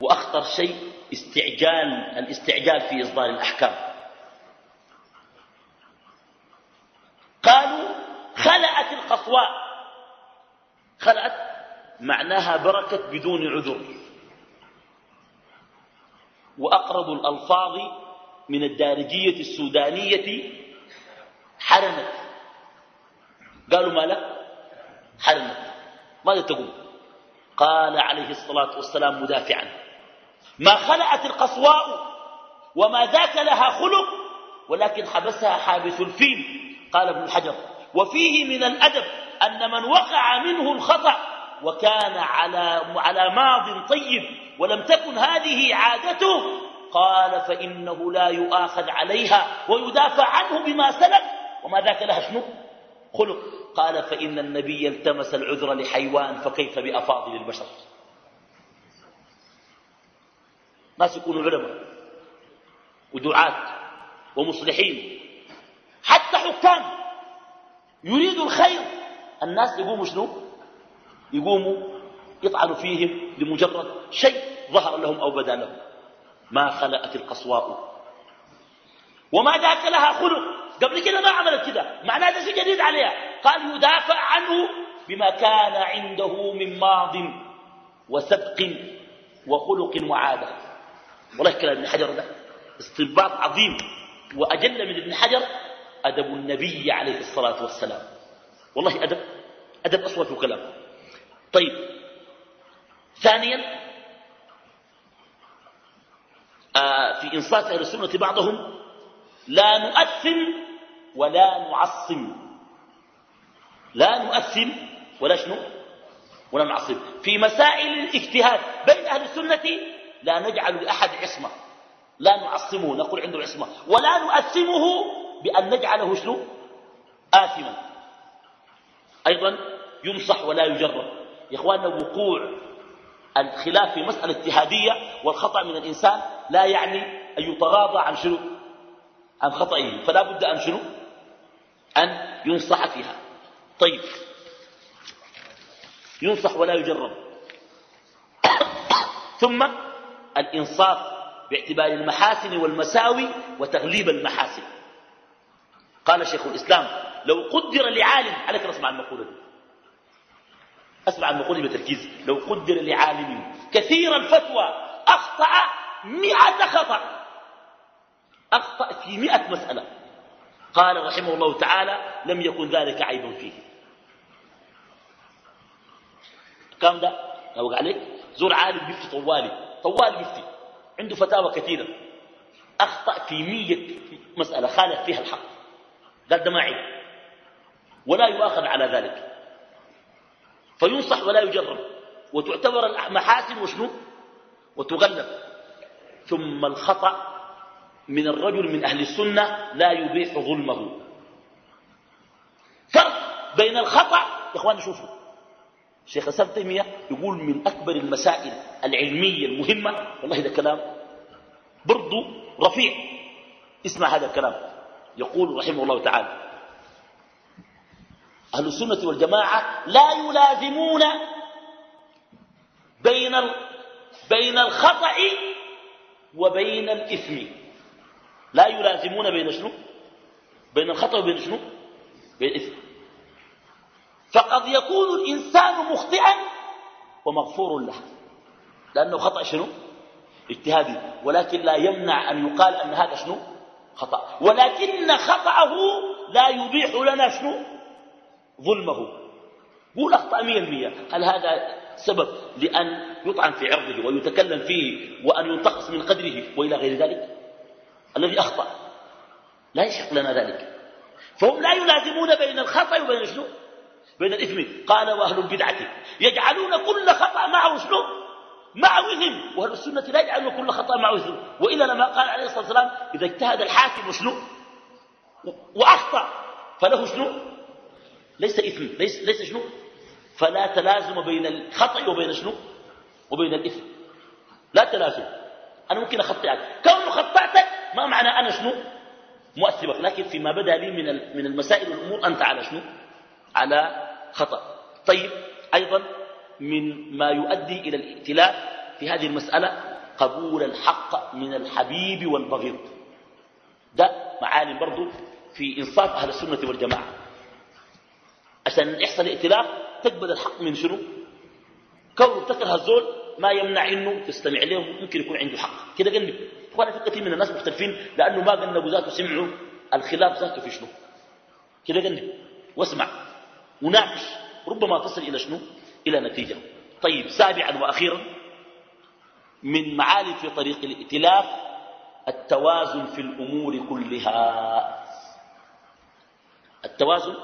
وأخطر شيء استعجال الاستعجال في إصدار الأحكام. قالوا خلأت القصواء خلأت معناها بركت بدون عذر. وأقرب الألفاظ من الدارجية السودانية حرمت. قالوا ما لا؟ حرمت. ماذا تقول؟ قال عليه الصلاة والسلام مدافعا ما خلعت القصواء وما ذاك لها خلق ولكن حبسها حابس الفيل. قال ابن الحجر وفيه من الأدب أن من وقع منه الخطأ وكان على, على ماض طيب ولم تكن هذه عادته قال فإنه لا يؤاخذ عليها ويدافع عنه بما سلف. وما ذاك لها شنو؟ خلق. قال فإن النبي التمس العذر لحيوان فكيف بأفاضل البشر؟ ناس يكونوا علماء ودعاة ومصلحين. حتى حكام يريدوا الخير. الناس يقوموا شنو؟ يقوموا يطعنوا فيهم لمجرد شيء ظهر لهم أو بدا لهم. ما خلأت القصواء. وما ذاك لها خلق. قبل كده ما عملت كده. معناه ده شيء جديد عليها. قال يدافع عنه بما كان عنده من ماض وسبق وخلق وعادة والله كلام ابن حجر ده استنباط عظيم. وأجل من ابن حجر أدب النبي عليه الصلاة والسلام. والله أدب أدب أصوات كلام طيب ثانيا آه في إنصاف أهل السنة بعضهم لا نؤثم ولا نعصم. لا نؤثم ولا شنو؟ ولا نعصم. في مسائل الاجتهاد بين أهل السنة لا نجعل لأحد عصمة. لا نعصمه نقول عنده عصمة. ولا نؤثمه بأن نجعله شنو؟ آثما. أيضا ينصح ولا يجرب. يا إخواننا وقوع الخلاف في مسألة اجتهادية والخطأ من الإنسان لا يعني أن يتغاضى عن شنو؟ عن خطئه. فلا بد أن شنو؟ أن ينصح فيها. طيب. ينصح ولا يجرب. (coughs) ثم الإنصاف باعتبار المحاسن والمساوي وتغليب المحاسن. قال شيخ الإسلام لو قدر لعالم عليك اسمع المقولة دي. أسمع المقولة بتركيز. لو قدر لعالم كثير الفتوى أخطأ مئة خطأ. أخطأ في مئة مسألة. قال رحمه الله تعالى لم يكن ذلك عيبا فيه. كم ده؟ أوقع عليك. زور عالم بيفتي طوالي. طوالي بيفتي. عنده فتاوى كثيرة. أخطأ في مية مسألة خالف فيها الحق. قال ده ما عيب ولا يؤاخذ على ذلك. فينصح ولا يجرب وتعتبر المحاسن وشنو؟ وتغلب. ثم الخطأ من الرجل من أهل السنة لا يبيح ظلمه. فرق بين الخطأ يا إخوان شوفوا. شيخ الإسلام تيمية يقول من أكبر المسائل العلمية المهمة والله ده كلام برضو رفيع. اسمع هذا الكلام. يقول رحمه الله تعالى أهل السنة والجماعة لا يلازمون بين بين الخطأ وبين الإثم. لا يلازمون بين شنو؟ بين الخطأ وبين شنو؟ بين الإثم. فقد يكون الإنسان مخطئا ومغفور له. لأنه خطأ شنو؟ اجتهادي. ولكن لا يمنع أن يقال أن هذا شنو؟ خطأ. ولكن خطأه لا يبيح لنا شنو؟ ظلمه. قول أخطأ مية المية. هل هذا سبب لأن يطعن في عرضه ويتكلم فيه وأن ينتقص من قدره وإلى غير ذلك؟ الذي أخطأ. لا يشق لنا ذلك. فهم لا يلازمون بين الخطأ وبين شنو؟ بين الإثم. قال وأهل البدعة يجعلون كل خطأ معه شنو؟ مع وهم وأهل السنة لا يجعلون كل خطأ معه وهم وإلا لما قال عليه الصلاة والسلام إذا اجتهد الحاكم شنو؟ وأخطأ فله شنو؟ ليس إثم ليس, ليس شنو؟ فلا تلازم بين الخطأ وبين شنو؟ وبين الإثم. لا تلازم. أنا ممكن أخطئك. كون خطأتك ما معنى أنا شنو؟ مؤثرك. لكن فيما بدا لي من من المسائل والأمور أنت على شنو؟ على خطأ. طيب أيضا من ما يؤدي إلى الائتلاف في هذه المسألة قبول الحق من الحبيب والبغيض. ده معالم برضو في إنصاف أهل السنة والجماعة. عشان يحصل ائتلاف تقبل الحق من شنو؟ كونه تكره الزول ما يمنع إنه تستمع له ممكن يكون عنده حق. كده قلب وأنا في كثير من الناس مختلفين لأنه ما قلنا ذاته سمعوا الخلاف ذاته في شنو. كده قلب واسمع وناقش ربما تصل إلى شنو؟ إلى نتيجة. طيب سابعا وأخيرا من معالم في طريق الائتلاف التوازن في الأمور كلها. التوازن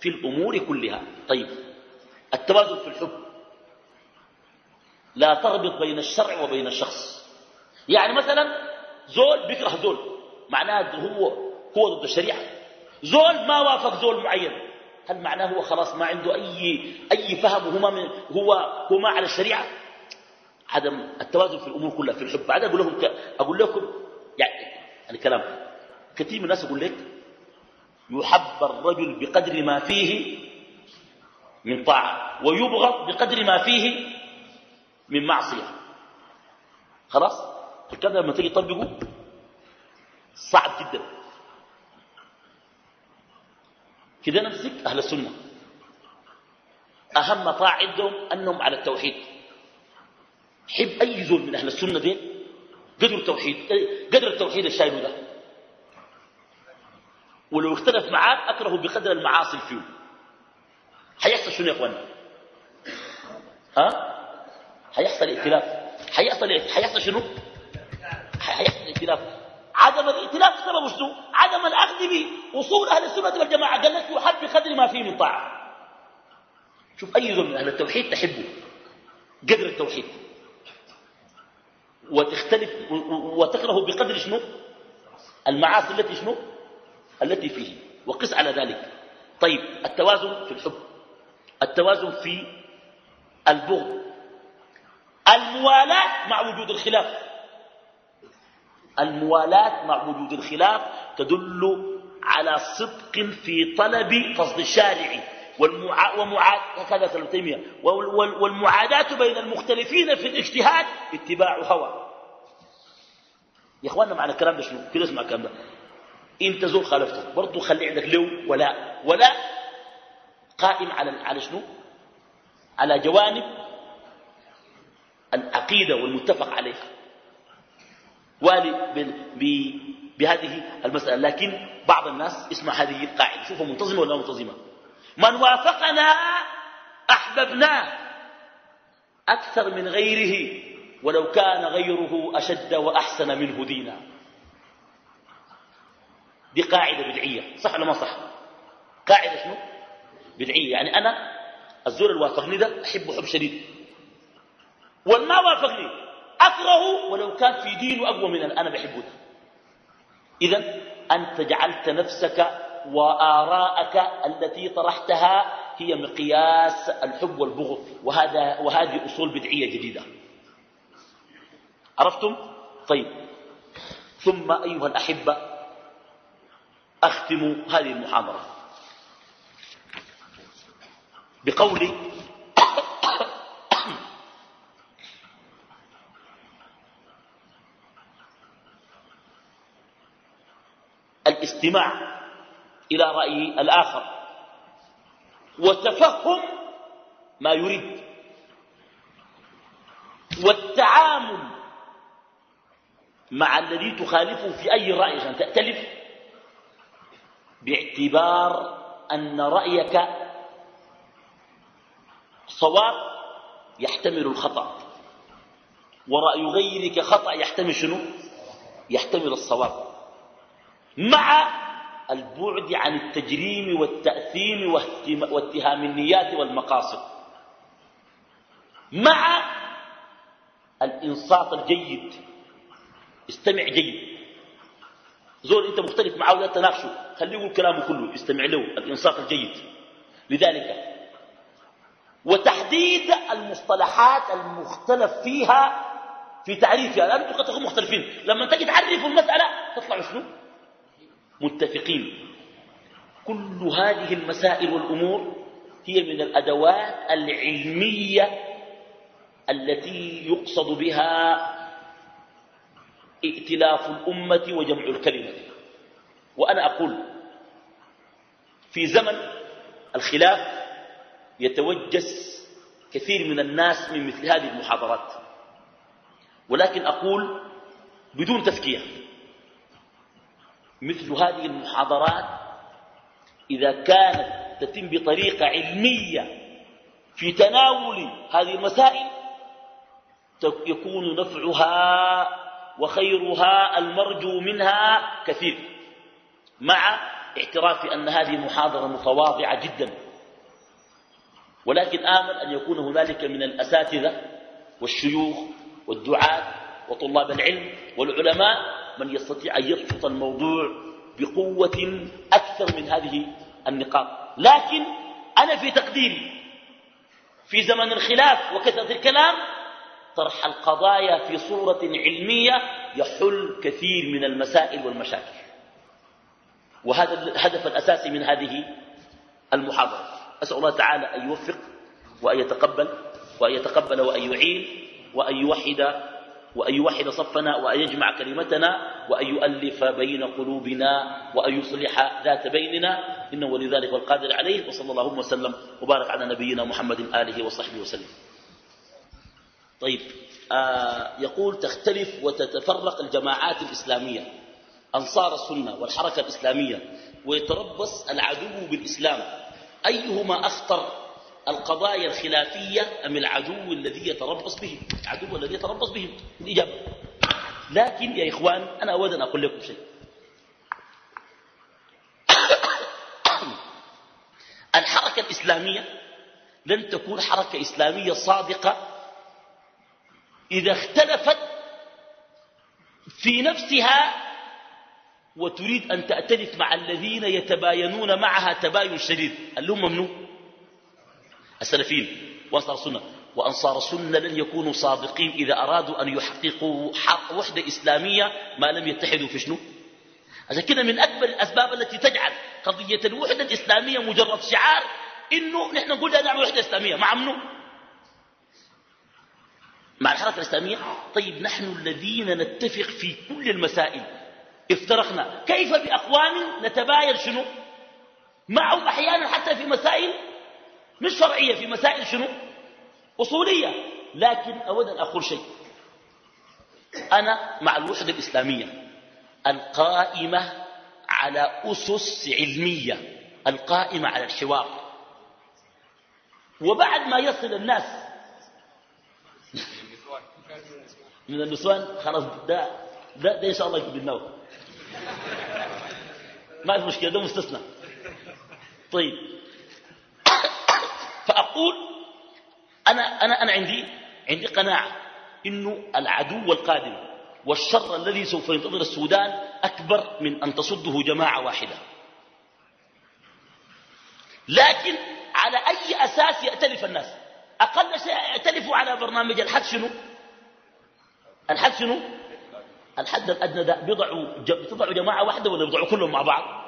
في الأمور كلها. طيب التوازن في الحب لا تربط بين الشرع وبين الشخص. يعني مثلا زول بيكره زول معناه هو هو ضد الشريعة. زول ما وافق زول معين هل معناه هو خلاص ما عنده أي, أي فهم؟ وهو ما, هو, هو ما على الشريعة. عدم التوازن في الأمور كلها في الحب. بعد أقول لكم أقول لكم يعني الكلام كثير من الناس يقول لك يحب الرجل بقدر ما فيه من طاعة ويبغض بقدر ما فيه من معصية. خلاص؟ الكلام لما تيجي تطبقه صعب جدا. كده نمسك أهل السنة. أهم طاعة عندهم أنهم على التوحيد. حب أي زول من أهل السنة دي قدر التوحيد. قدر التوحيد الشايل ده ولو اختلف معاك أكره بقدر المعاصي فيه حيحصل شنو يا اخوانا ها؟ حيحصل ائتلاف حيحصل حيحصل شنو؟ حيحصل ائتلاف عدم الائتلاف سببه شنو عدم الأخذ بوصول أهل السنة والجماعة. قال لك يحب بقدر ما فيه من طاعة. شوف أي من أهل التوحيد تحبه. قدر التوحيد. وتختلف وتكره بقدر شنو؟ المعاصي التي شنو؟ التي فيه. وقس على ذلك. طيب التوازن في الحب. التوازن في البغض. الموالاة مع وجود الخلاف. الموالاة مع وجود الخلاف تدل على صدق في طلب قصد الشارع والمعاداة تيمية. والمعاداة بين المختلفين في الاجتهاد اتباع هوى. يا إخواننا معنى الكلام ده شنو؟ كده اسمع الكلام ده؟ انت زول خالفته. برضه خلي عندك لو ولا. ولا قائم على على شنو؟ على جوانب العقيدة والمتفق عليها. بهذه المسألة. لكن بعض الناس اسمع هذه القاعدة. شوفها منتظمة ولا منتظمة؟ من وافقنا أحببناه أكثر من غيره ولو كان غيره أشد وأحسن منه دينا. دي قاعدة بدعية. صح ولا ما صح؟ قاعدة شنو؟ بدعية. يعني أنا الزور اللي وافقني ده أحبه حب شديد. والما وافقني أكره ولو كان في دينه أقوى من أنا بحبه. ده إذا أنت جعلت نفسك وآراءك التي طرحتها هي مقياس الحب والبغض وهذا وهذه أصول بدعية جديدة. عرفتم؟ طيب. ثم أيها الأحبة أختم هذه المحاضرة بقول الاستماع إلى رأي الآخر. وتفهم ما يريد. والتعامل مع الذي تخالفه في أي رأي. عشان تأتلف باعتبار أن رأيك صواب يحتمل الخطأ. ورأي غيرك خطأ يحتمل شنو؟ يحتمل الصواب. مع البعد عن التجريم والتأثيم واتهام النيات والمقاصد. مع الإنصات الجيد. استمع جيد. زول انت مختلف معه لا تناقشه خليه يقول كلامه كله. استمع له الإنصات الجيد. لذلك وتحديد المصطلحات المختلف فيها في تعريفها لأنتم قد تكونوا مختلفين. لما تجي تعرفوا المسألة تطلعوا شنو؟ متفقين. كل هذه المسائل والأمور هي من الأدوات العلمية التي يقصد بها ائتلاف الأمة وجمع الكلمة وأنا أقول في زمن الخلاف يتوجس كثير من الناس من مثل هذه المحاضرات. ولكن أقول بدون تزكية مثل هذه المحاضرات إذا كانت تتم بطريقة علمية في تناول هذه المسائل يكون نفعها وخيرها المرجو منها كثير مع اعتراف أن هذه محاضرة متواضعة جدا. ولكن آمل أن يكون هنالك من الأساتذة والشيوخ والدعاة وطلاب العلم والعلماء من يستطيع أن يبسط الموضوع بقوة أكثر من هذه النقاط. لكن أنا في تقديري في زمن الخلاف وكثرة الكلام طرح القضايا في صورة علمية يحل كثير من المسائل والمشاكل. وهذا الهدف الأساسي من هذه المحاضرة. أسأل الله تعالى أن يوفق وأن يتقبل وأن يتقبل وأن يعين وأن يوحد وأن يوحد صفنا وأن يجمع كلمتنا وأن يؤلف بين قلوبنا وأن يصلح ذات بيننا. إنه ولذلك والقادر عليه. وصلى الله وسلم وبارك على نبينا محمد آله وصحبه وسلم. طيب آه يقول تختلف وتتفرق الجماعات الإسلامية أنصار السنة والحركة الإسلامية ويتربص العدو بالإسلام. أيهما أخطر القضايا الخلافية أم العدو الذي يتربص بهم العدو الذي يتربص بهم الإجابة. لكن يا إخوان أنا أود أن أقول لكم شيء. (coughs) الحركة الإسلامية لن تكون حركة إسلامية صادقة إذا اختلفت في نفسها وتريد أن تأتلف مع الذين يتباينون معها تباين شديد. اللي هم منه السلفيين وأنصار السنة. وأنصار السنة لن يكونوا صادقين إذا أرادوا أن يحققوا حق وحدة إسلامية ما لم يتحدوا في شنو؟ عشان كده من أكبر الأسباب التي تجعل قضية الوحدة الإسلامية مجرد شعار إنه نحن نقول نعمل وحدة إسلامية. مع منه مع الحركة الإسلامية؟ طيب نحن الذين نتفق في كل المسائل. افترقنا. كيف بأقوام نتباين شنو؟ معهم أحيانا حتى في مسائل مش فرعية في مسائل شنو؟ أصولية. لكن أود أن أقول شيء. أنا مع الوحدة الإسلامية القائمة على أسس علمية القائمة على الحوار وبعد ما يصل الناس من النسوان خلاص ده ده, ده إن شاء الله النوم ما في مشكلة ده مستثنى. طيب. فأقول أنا, أنا, أنا عندي عندي قناعة إنه العدو القادم والشر الذي سوف ينتظر السودان أكبر من أن تصده جماعة واحدة. لكن على أي أساس يأتلف الناس؟ أقل شيء يأتلفوا على برنامج الحد شنو؟ الحد شنو؟ الحد الأدنى ده بيضعوا بيضعوا جماعة واحدة ولا بيضعوا كلهم مع بعض؟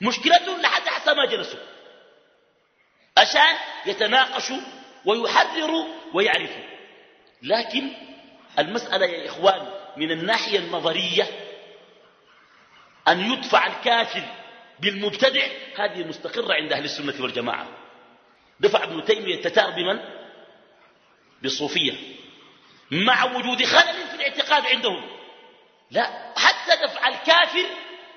مشكلتهم لحد حتى ما جلسوا. عشان يتناقشوا ويحرروا ويعرفوا لكن المسألة يا إخوان من الناحية النظرية أن يدفع الكافر بالمبتدع هذه مستقرة عند أهل السنة والجماعة. دفع ابن تيمية التتار بمن؟ بالصوفية مع وجود خلل في الاعتقاد عندهم. لا حتى دفع الكافر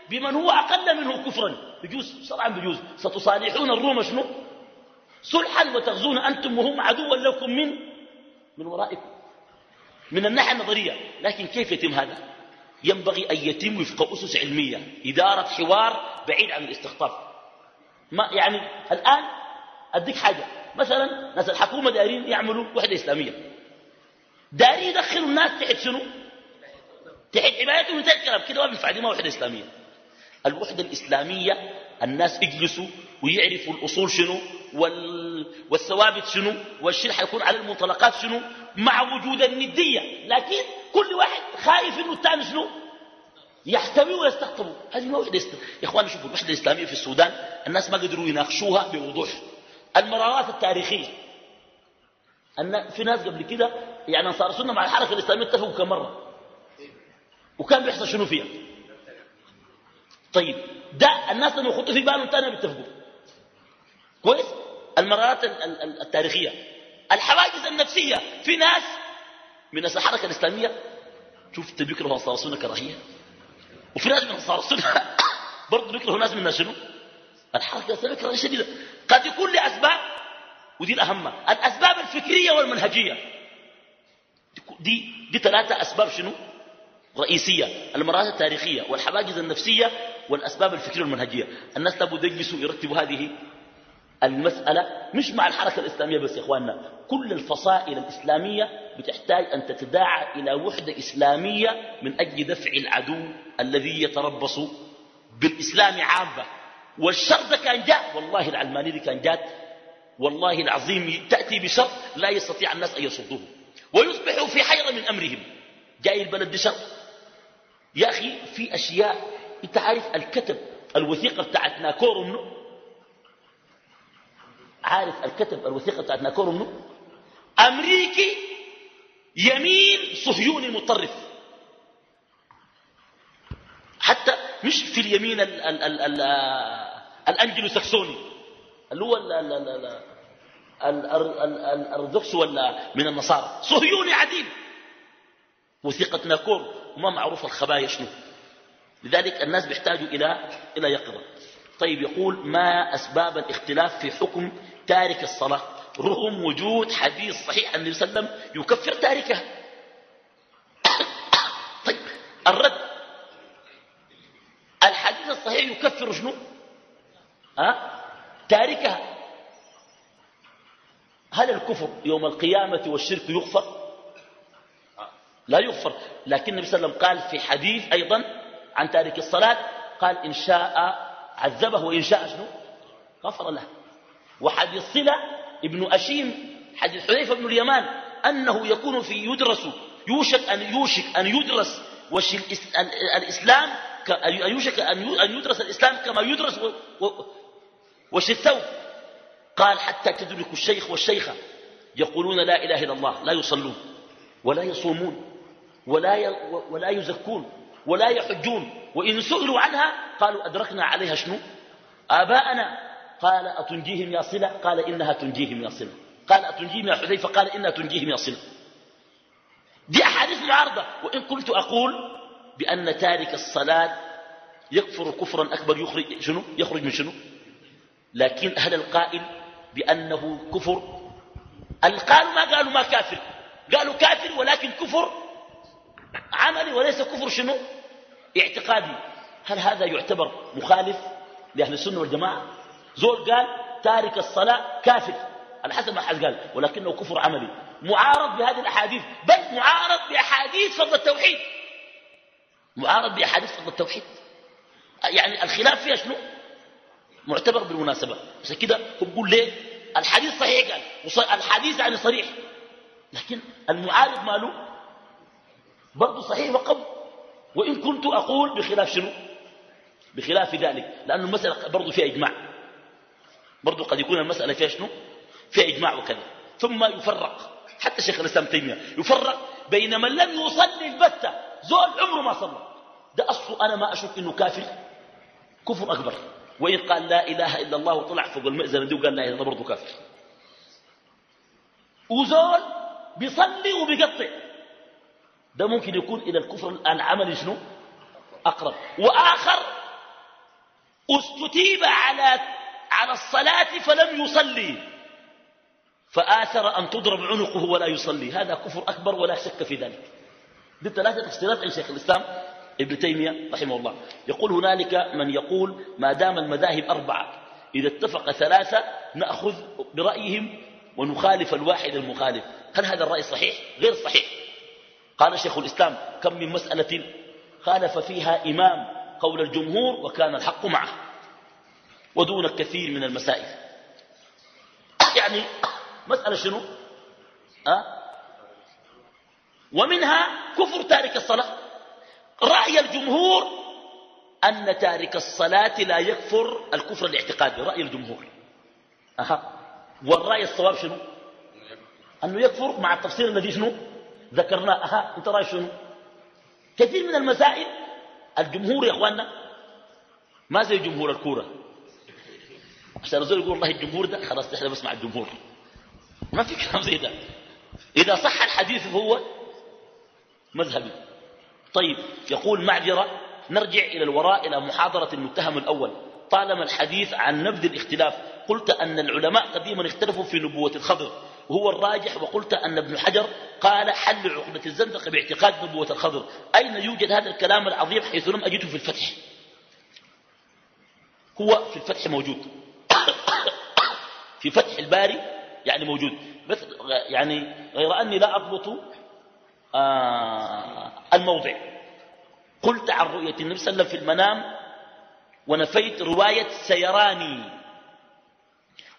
بمن هو أقل منه كفرا. بجوز شرعا بجوز. ستصالحون الروم شنو؟ صلحا وتغزون أنتم وهم عدوا لكم من من ورائكم. من الناحية النظرية. لكن كيف يتم هذا؟ ينبغي أن يتم وفق أسس علمية إدارة حوار بعيد عن الاستخطاف ما يعني الآن أديك حاجة. مثلا ناس الحكومة دارين يعملوا وحدة إسلامية. دارين يدخلوا الناس تحت شنو؟ تحت عبادتهم زي الكلام كده ما بينفع دي ما وحدة إسلامية. الوحدة الإسلامية الناس يجلسوا ويعرفوا الأصول شنو؟ وال... والثوابت شنو؟ والشيء حيكون على المنطلقات شنو؟ مع وجود الندية. لكن كل واحد خايف إنه الثاني شنو؟ يحتوي ويستقطبوا هذه ما وحدة. يا اخوان شوفوا الوحدة الإسلامية في السودان الناس ما قدروا يناقشوها بوضوح. المرارات التاريخية. أن في ناس قبل كده يعني انصار السنة مع الحركة الإسلامية اتفقوا كم مرة. وكان بيحصل شنو فيها؟ طيب ده الناس لما يخطوا في بالهم ثاني بيتفقوا. كويس؟ المرارات التاريخية. الحواجز النفسية. في ناس من الحركة الإسلامية. شوف بيكرهوا أنصار السنة كراهية؟ وفي ناس من أنصار السنة (coughs) برضه بيكرهوا ناس من شنو؟ الحركة الإسلامية كراهية شديدة. قد يكون لأسباب ودي الأهم الأسباب الفكرية والمنهجية. دي دي ثلاثة أسباب شنو؟ رئيسية. المرات التاريخية والحواجز النفسية والأسباب الفكرية والمنهجية. الناس لابد يجلسوا يرتبوا هذه المسألة مش مع الحركة الإسلامية بس يا إخواننا كل الفصائل الإسلامية بتحتاج أن تتداعى إلى وحدة إسلامية من أجل دفع العدو الذي يتربص بالإسلام عامة. والشر ده كان جاء والله العلماني كان جات والله العظيم تأتي بشر لا يستطيع الناس أن يصدوه. ويصبحوا في حيرة من أمرهم. جاي البلد شر. يا أخي في أشياء أنت عارف الكتب الوثيقة بتاعت ناكورو منه عارف الكتب الوثيقة بتاعت ناكورو منه أمريكي يمين صهيوني مطرف حتى مش في اليمين ال ال ال ال الانجلو ساكسوني اللي هو الأرثوذكس ولا من النصارى. صهيوني عديد وثيقة ناكور وما معروف الخبايا شنو. لذلك الناس بيحتاجوا إلى إلى يقظة. طيب يقول ما أسباب الاختلاف في حكم تارك الصلاة رغم وجود حديث صحيح النبي صلى الله عليه وسلم يكفر تاركها (coughs) طيب الرد. الحديث الصحيح يكفر شنو؟ ها؟ تاركها هل الكفر يوم القيامة والشرك يغفر؟ لا يغفر. لكن النبي صلى الله عليه وسلم قال في حديث أيضا عن تارك الصلاة قال إن شاء عذبه وإن شاء شنو؟ غفر له. وحديث صلة ابن أشيم حديث حذيفة بن اليمان أنه يكون في يدرس يوشك أن يوشك أن يدرس وش الإسلام يوشك أن يدرس الإسلام كما يدرس وش الثوب. قال حتى تدرك الشيخ والشيخة يقولون لا إله إلا الله لا يصلون ولا يصومون ولا ولا يزكون ولا يحجون وإن سئلوا عنها قالوا أدركنا عليها شنو؟ آباءنا. قال أتنجيهم يا صلة؟ قال إنها تنجيهم يا صلة. قال أتنجيهم يا حذيفة؟ قال إنها تنجيهم يا صلة. دي أحاديث معارضة وإن كنت أقول بأن تارك الصلاة يكفر كفرا أكبر يخرج, شنو؟ يخرج من شنو؟ لكن هل القائل بأنه كفر. قالوا ما قالوا ما كافر. قالوا كافر ولكن كفر عملي وليس كفر شنو؟ اعتقادي. هل هذا يعتبر مخالف لأهل السنة والجماعة؟ زول قال تارك الصلاة كافر. على حسب ما حد قال ولكنه كفر عملي. معارض بهذه الأحاديث بل معارض بأحاديث فضل التوحيد. معارض بأحاديث فضل التوحيد. يعني الخلاف فيها شنو؟ معتبر بالمناسبة. بس كده بيقول ليه؟ الحديث صحيح قال الحديث يعني صريح. لكن المعارض ماله؟ برضه صحيح وقوي. وإن كنت أقول بخلاف شنو؟ بخلاف ذلك. لأن المسألة برضه فيها إجماع. برضه قد يكون المسألة فيها شنو؟ فيها إجماع وكذا. ثم يفرق. حتى شيخ الإسلام تيمية يفرق بين من لم يصلي البتة زول عمره ما صلى. ده أصله أنا ما أشك إنه كافر. كفر أكبر. وإن قال لا إله إلا الله وطلع فوق المئزنة دي وقال لا إله إلا الله برضه كافر. وزول بيصلي وبيقطع. ده ممكن يكون إلى الكفر العمل شنو؟ أقرب. وآخر استتيب على على الصلاة فلم يصلي. فآثر أن تضرب عنقه ولا يصلي. هذا كفر أكبر ولا شك في ذلك. دي ثلاثة تفسيرات عن شيخ الإسلام ابن تيمية رحمه الله. يقول هنالك من يقول ما دام المذاهب أربعة إذا اتفق ثلاثة نأخذ برأيهم ونخالف الواحد المخالف. هل هذا الرأي صحيح؟ غير صحيح. قال شيخ الإسلام كم من مسألة خالف فيها إمام قول الجمهور وكان الحق معه. ودون كثير من المسائل. يعني مسألة شنو؟ أه؟ ومنها كفر تارك الصلاة. رأي الجمهور أن تارك الصلاة لا يكفر الكفر الاعتقادي. رأي الجمهور. أها؟ والرأي الصواب شنو؟ أنه يكفر مع التفسير الذي شنو؟ ذكرناه. أها؟ أنت رأي شنو؟ كثير من المسائل الجمهور يا أخواننا ما زي جمهور الكورة. عشان الرسول يقول الله الجمهور ده خلاص إحنا بس مع الجمهور. ما في كلام زي ده. إذا صح الحديث فهو مذهبي. طيب يقول معذرة نرجع إلى الوراء إلى محاضرة المتهم الأول. طالما الحديث عن نبذ الاختلاف قلت أن العلماء قديما اختلفوا في نبوة الخضر. وهو الراجح وقلت أن ابن حجر قال حل عقدة الزندقة باعتقاد نبوة الخضر. أين يوجد هذا الكلام العظيم حيث لم أجده في الفتح؟ هو في الفتح موجود. في فتح الباري يعني موجود. يعني غير أني لا أضبط آه الموضع. قلت عن رؤية النبي صلى الله عليه وسلم في المنام ونفيت رواية سيراني.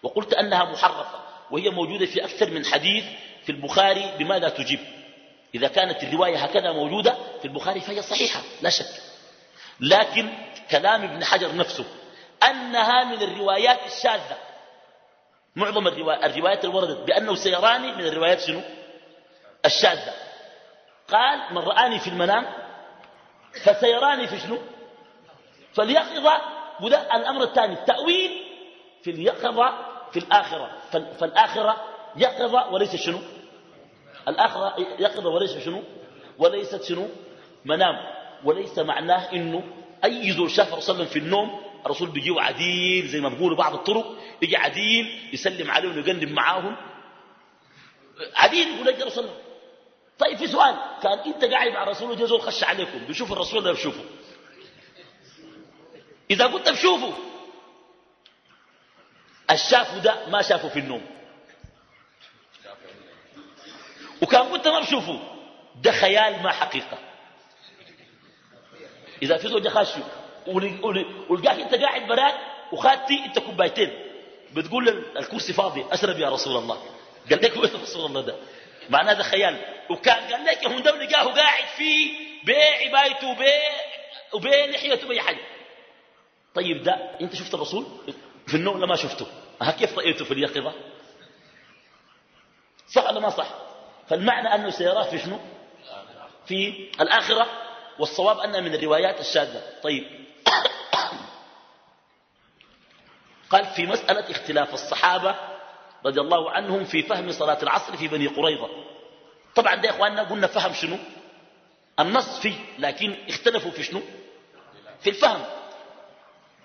وقلت أنها محرفة وهي موجودة في أكثر من حديث في البخاري بماذا تجيب. إذا كانت الرواية هكذا موجودة في البخاري فهي صحيحة لا شك. لكن كلام ابن حجر نفسه أنها من الروايات الشاذة. معظم الروايات الوردت بأنه سيراني من الروايات شنو؟ الشاذة. قال من رآني في المنام فسيراني في شنو؟ فاليقظة وده الأمر الثاني التأويل في اليقظة في الآخرة. فالآخرة يقظة وليس شنو؟ الآخرة يقظة وليس شنو؟ وليست شنو؟ منام. وليس معناه إنه أي زول شاف رسول في النوم الرسول بيجيه عديل زي ما بيقولوا بعض الطرق يجي عديل يسلم عليهم ويقلب معاهم. عديل يقول لك رسول الله. طيب في سؤال. كان انت قاعد مع الرسول وجا زول خش عليكم بيشوف الرسول ده بشوفه إذا قلت بشوفه الشافه ده ما شافه في النوم. وكان قلت ما بشوفه ده خيال ما حقيقة. إذا في زوجة خاشي ولقاك أنت قاعد براك وخاتي أنت كوبايتين. بتقول الكرسي فاضي أشرب يا رسول الله. قال لك (laughs) وين رسول الله ده؟ معناه ده خيال. وكان قال لك هم ده لقاه قاعد في بيع عبايته وبيع وبيع لحيته وبيع حاجة. طيب ده أنت شفت الرسول؟ في النوم لما شفته؟ ها كيف رأيته في اليقظة؟ صح ولا ما صح؟ فالمعنى أنه سيراه في شنو؟ في الآخرة والصواب أنها من الروايات الشاذة. طيب قال في مسألة اختلاف الصحابة رضي الله عنهم في فهم صلاة العصر في بني قريظة. طبعا ده يا إخواننا قلنا فهم شنو؟ النص فيه لكن اختلفوا في شنو؟ في الفهم.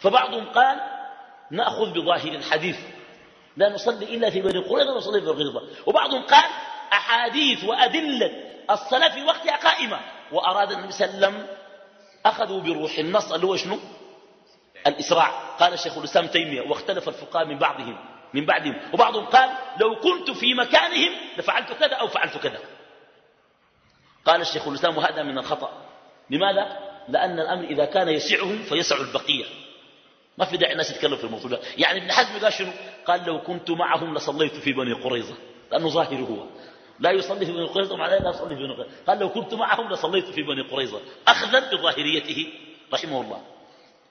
فبعضهم قال نأخذ بظاهر الحديث. لا نصلي إلا في بني قريظة نصلي في بني قريظة. وبعضهم قال أحاديث وأدلة الصلاة في وقتها قائمة. وأراد النبي صلى الله عليه وسلم أخذوا بروح النص اللي هو شنو؟ الإسراع. قال الشيخ الإسلام تيمية واختلف الفقهاء من بعضهم من بعدهم. وبعضهم قال لو كنت في مكانهم لفعلت كذا أو فعلت كذا. قال الشيخ الإسلام وهذا من الخطأ. لماذا؟ لأن الأمر إذا كان يسعهم فيسع البقية. ما في داعي الناس يتكلموا في الموضوع يعني ابن حزم قال شنو؟ قال لو كنت معهم لصليت في بني قريظة. لأنه ظاهر هو. لا يصلي في بني قريظة ومع لا يصلي في بني قريظة. قال لو كنت معهم لصليت في بني قريظة. أخذا بظاهريته رحمه الله.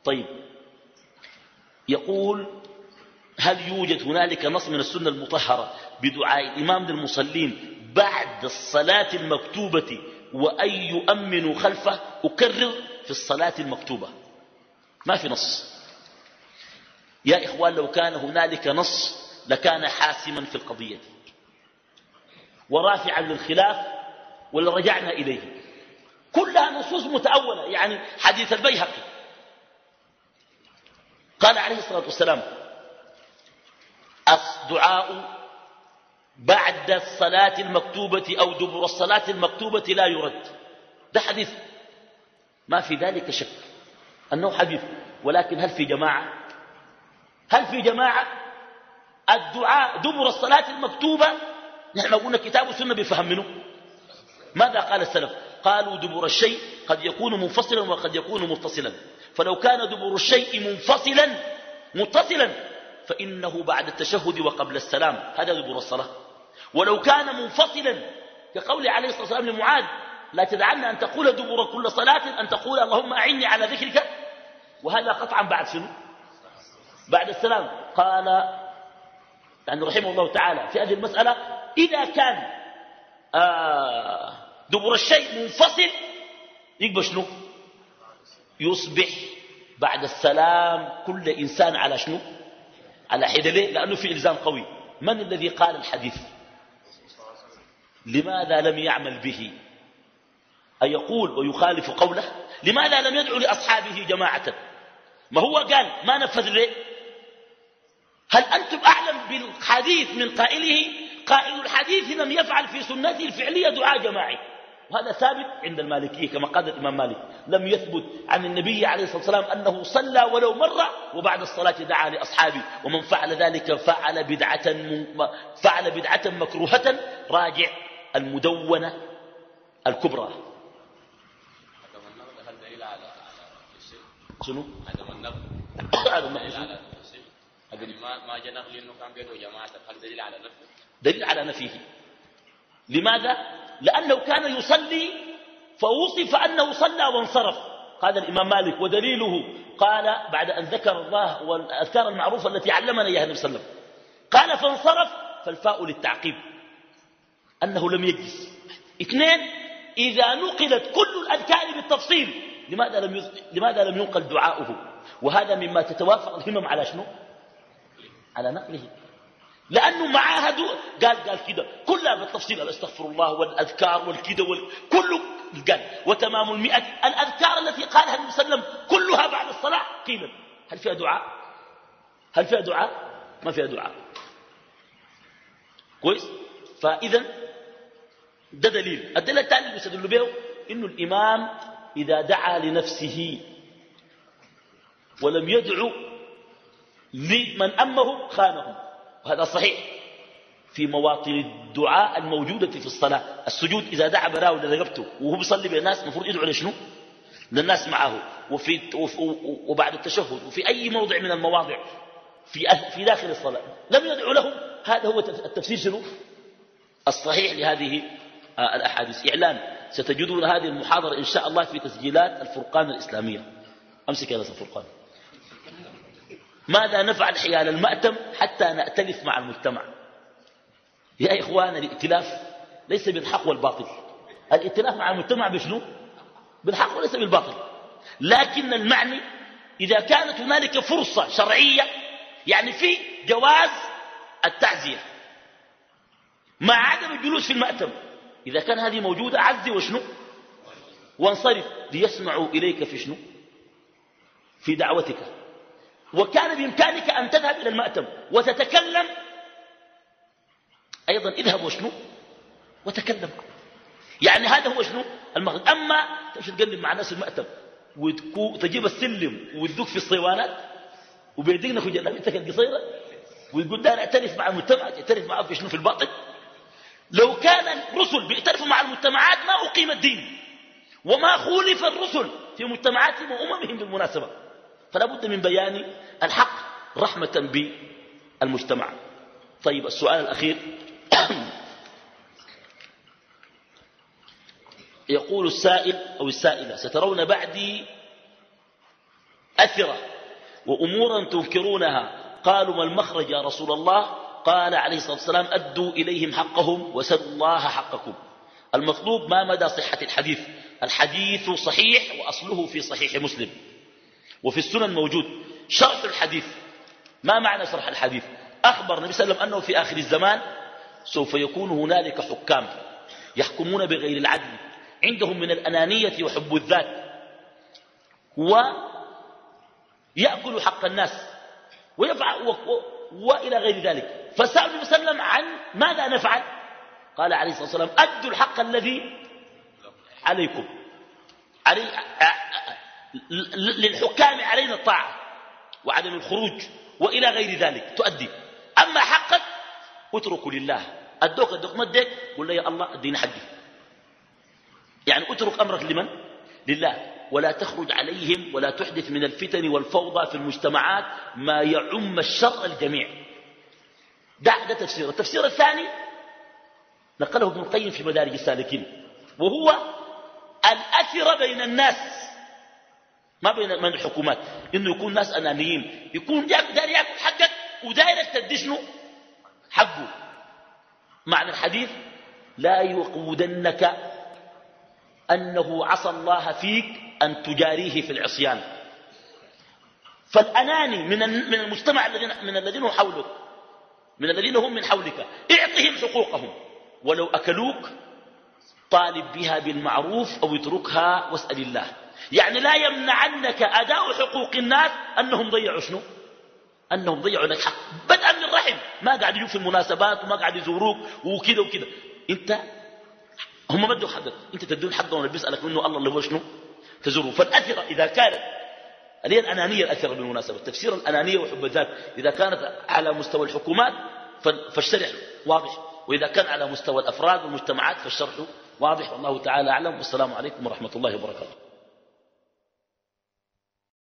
طيب. يقول هل يوجد هنالك نص من السنة المطهرة بدعاء الإمام للمصلين بعد الصلاة المكتوبة وأن يؤمنوا خلفه؟ أكرر في الصلاة المكتوبة. ما في نص. يا إخوان لو كان هنالك نص لكان حاسما في القضية ورافعا للخلاف ولرجعنا إليه. كلها نصوص متأولة يعني حديث البيهقي. قال عليه الصلاة والسلام الدعاء بعد الصلاة المكتوبة أو دبر الصلاة المكتوبة لا يرد. ده حديث. ما في ذلك شك. أنه حديث ولكن هل في جماعة؟ هل في جماعة؟ الدعاء دبر الصلاة المكتوبة؟ نحن قلنا كتاب السنة بفهم منه. ماذا قال السلف؟ قالوا دبر الشيء قد يكون منفصلا وقد يكون متصلا. فلو كان دبر الشيء منفصلا متصلا فإنه بعد التشهد وقبل السلام. هذا دبر الصلاة. ولو كان منفصلا كقول عليه الصلاة والسلام لمعاذ لا تدعنا أن تقول دبر كل صلاة أن تقول اللهم أعني على ذكرك. وهذا قطعا بعد شنو؟ بعد السلام. قال يعني رحمه الله تعالى في هذه المسألة إذا كان آه دبر الشيء منفصل يقبل شنو؟ يصبح بعد السلام كل إنسان على شنو؟ على حدة ليه لأنه في إلزام قوي. من الذي قال الحديث؟ لماذا لم يعمل به؟ أيقول ويخالف قوله؟ لماذا لم يدعو لأصحابه جماعة؟ ما هو قال ما نفذ ليه هل أنتم أعلم بالحديث من قائله؟ قائل الحديث لم يفعل في سنته الفعلية دعاء جماعي. وهذا ثابت عند المالكية كما قال الإمام مالك. لم يثبت عن النبي عليه الصلاة والسلام أنه صلى ولو مرة وبعد الصلاة دعا لأصحابه. ومن فعل ذلك فعل بدعة, فعل بدعة مكروهة. راجع المدونة الكبرى. شنو؟ عدم النقل ما ما جاء نقل انه كان بيده جماعة هل دليل على نفيه دليل على نفيه لماذا؟ لأنه كان يصلي فوصف أنه صلى وانصرف. قال الإمام مالك ودليله قال بعد أن ذكر الله والأذكار المعروفة التي علمنا إياها النبي صلى الله عليه وسلم قال فانصرف فالفاء للتعقيب أنه لم يجلس. اثنين إذا نقلت كل الأذكار بالتفصيل لماذا لم لماذا لم ينقل دعاؤه؟ وهذا مما تتوافق الهمم على شنو؟ على نقله. لأنه معاها قال قال كده. كلها بالتفصيل. الاستغفر الله والأذكار والكده كله قال. وتمام المئة. الأذكار التي قالها النبي صلى الله عليه وسلم كلها بعد الصلاة. قيلت هل فيها دعاء؟ هل فيها دعاء؟ ما فيها دعاء. كويس؟ فإذا ده دليل. الدليل الثاني اللي يستدل به إنه الإمام إذا دعا لنفسه ولم يدعو لمن أمه خانه. وهذا صحيح. في مواطن الدعاء الموجودة في الصلاة. السجود إذا دعا براو لرقبته وهو بيصلي بالناس المفروض يدعو لشنو للناس معه. وفي وبعد التشهد وفي أي موضع من المواضع في في داخل الصلاة. لم يدعو لهم هذا هو التفسير شنو؟ الصحيح لهذه آه، الأحاديث. إعلان. ستجدون هذه المحاضرة إن شاء الله في تسجيلات الفرقان الإسلامية. أمسك يا الفرقان. ماذا نفعل حيال المأتم حتى نأتلف مع المجتمع؟ يا إخوان الائتلاف ليس بالحق والباطل. الائتلاف مع المجتمع بشنو؟ بالحق وليس بالباطل. لكن المعني إذا كانت هنالك فرصة شرعية يعني في جواز التعزية مع عدم الجلوس في المأتم. إذا كان هذه موجودة عزي وشنو؟ وانصرف ليسمعوا إليك في شنو؟ في دعوتك. وكان بإمكانك أن تذهب إلى المأتم وتتكلم. أيضا اذهب وشنو؟ وتكلم. يعني هذا هو شنو؟ المغرب. أما تمشي تقلب مع ناس المأتم وتجيب السلم وتذوق في الصيوانات وبيديك ناخذ جلابيتك القصيرة ويقول ده أعترف مع المجتمع تعترف معه في شنو؟ في الباطل لو كان الرسل بيعترفوا مع المجتمعات ما أقيم الدين. وما خولف الرسل في مجتمعاتهم وأممهم بالمناسبة. فلا بد من بيان الحق رحمة بالمجتمع. طيب السؤال الأخير. (clears throat) يقول السائل أو السائلة سترون بعدي أثرة وأمورا تنكرونها. قالوا ما المخرج يا رسول الله؟ قال عليه الصلاة والسلام أدوا إليهم حقهم وسلوا الله حقكم. المطلوب ما مدى صحة الحديث؟ الحديث صحيح وأصله في صحيح مسلم. وفي السنن موجود. شرح الحديث. ما معنى شرح الحديث؟ أخبر النبي صلى الله عليه وسلم أنه في آخر الزمان سوف يكون هنالك حكام يحكمون بغير العدل. عندهم من الأنانية وحب الذات. ويأكل حق الناس. ويفعل و... و... وإلى غير ذلك. فسأل النبي صلى الله عليه وسلم عن ماذا نفعل؟ قال عليه الصلاة والسلام أدوا الحق الذي عليكم. علي... للحكام علينا الطاعة وعدم الخروج وإلى غير ذلك. تؤدي. أما حقك اتركه لله. أدوك أدوك مدك قل لي يا الله أديني حقي. يعني اترك أمرك لمن؟ لله. ولا تخرج عليهم ولا تحدث من الفتن والفوضى في المجتمعات ما يعم الشر الجميع. ده, ده تفسير التفسير الثاني نقله ابن القيم في مدارج السالكين وهو الأثر بين الناس. ما بين من الحكومات. إنه يكون ناس أنانيين. يكون داير ياكل حقك ودايرك تدي شنو؟ حقه. معنى الحديث لا يقودنك أنه عصى الله فيك أن تجاريه في العصيان. فالأناني من من المجتمع الذين من الذين حولك من الذين هم من حولك اعطهم حقوقهم. ولو أكلوك طالب بها بالمعروف أو اتركها واسأل الله. يعني لا يمنعنك أداء حقوق الناس أنهم ضيعوا شنو؟ أنهم ضيعوا لك حق. بدءا من الرحم ما قاعد يجوا في المناسبات وما قاعد يزوروك وكذا وكذا. أنت هم بدوا حقك أنت تدون حقهم اللي بيسألك منه الله اللي هو شنو؟ تزوره. فالأثرة إذا كانت هذه الأنانية الأثرة بالمناسبة. تفسير الأنانية وحب الذات إذا كانت على مستوى الحكومات فالشرح واضح. وإذا كان على مستوى الأفراد والمجتمعات فالشرح واضح. والله تعالى أعلم. والسلام عليكم ورحمة الله وبركاته.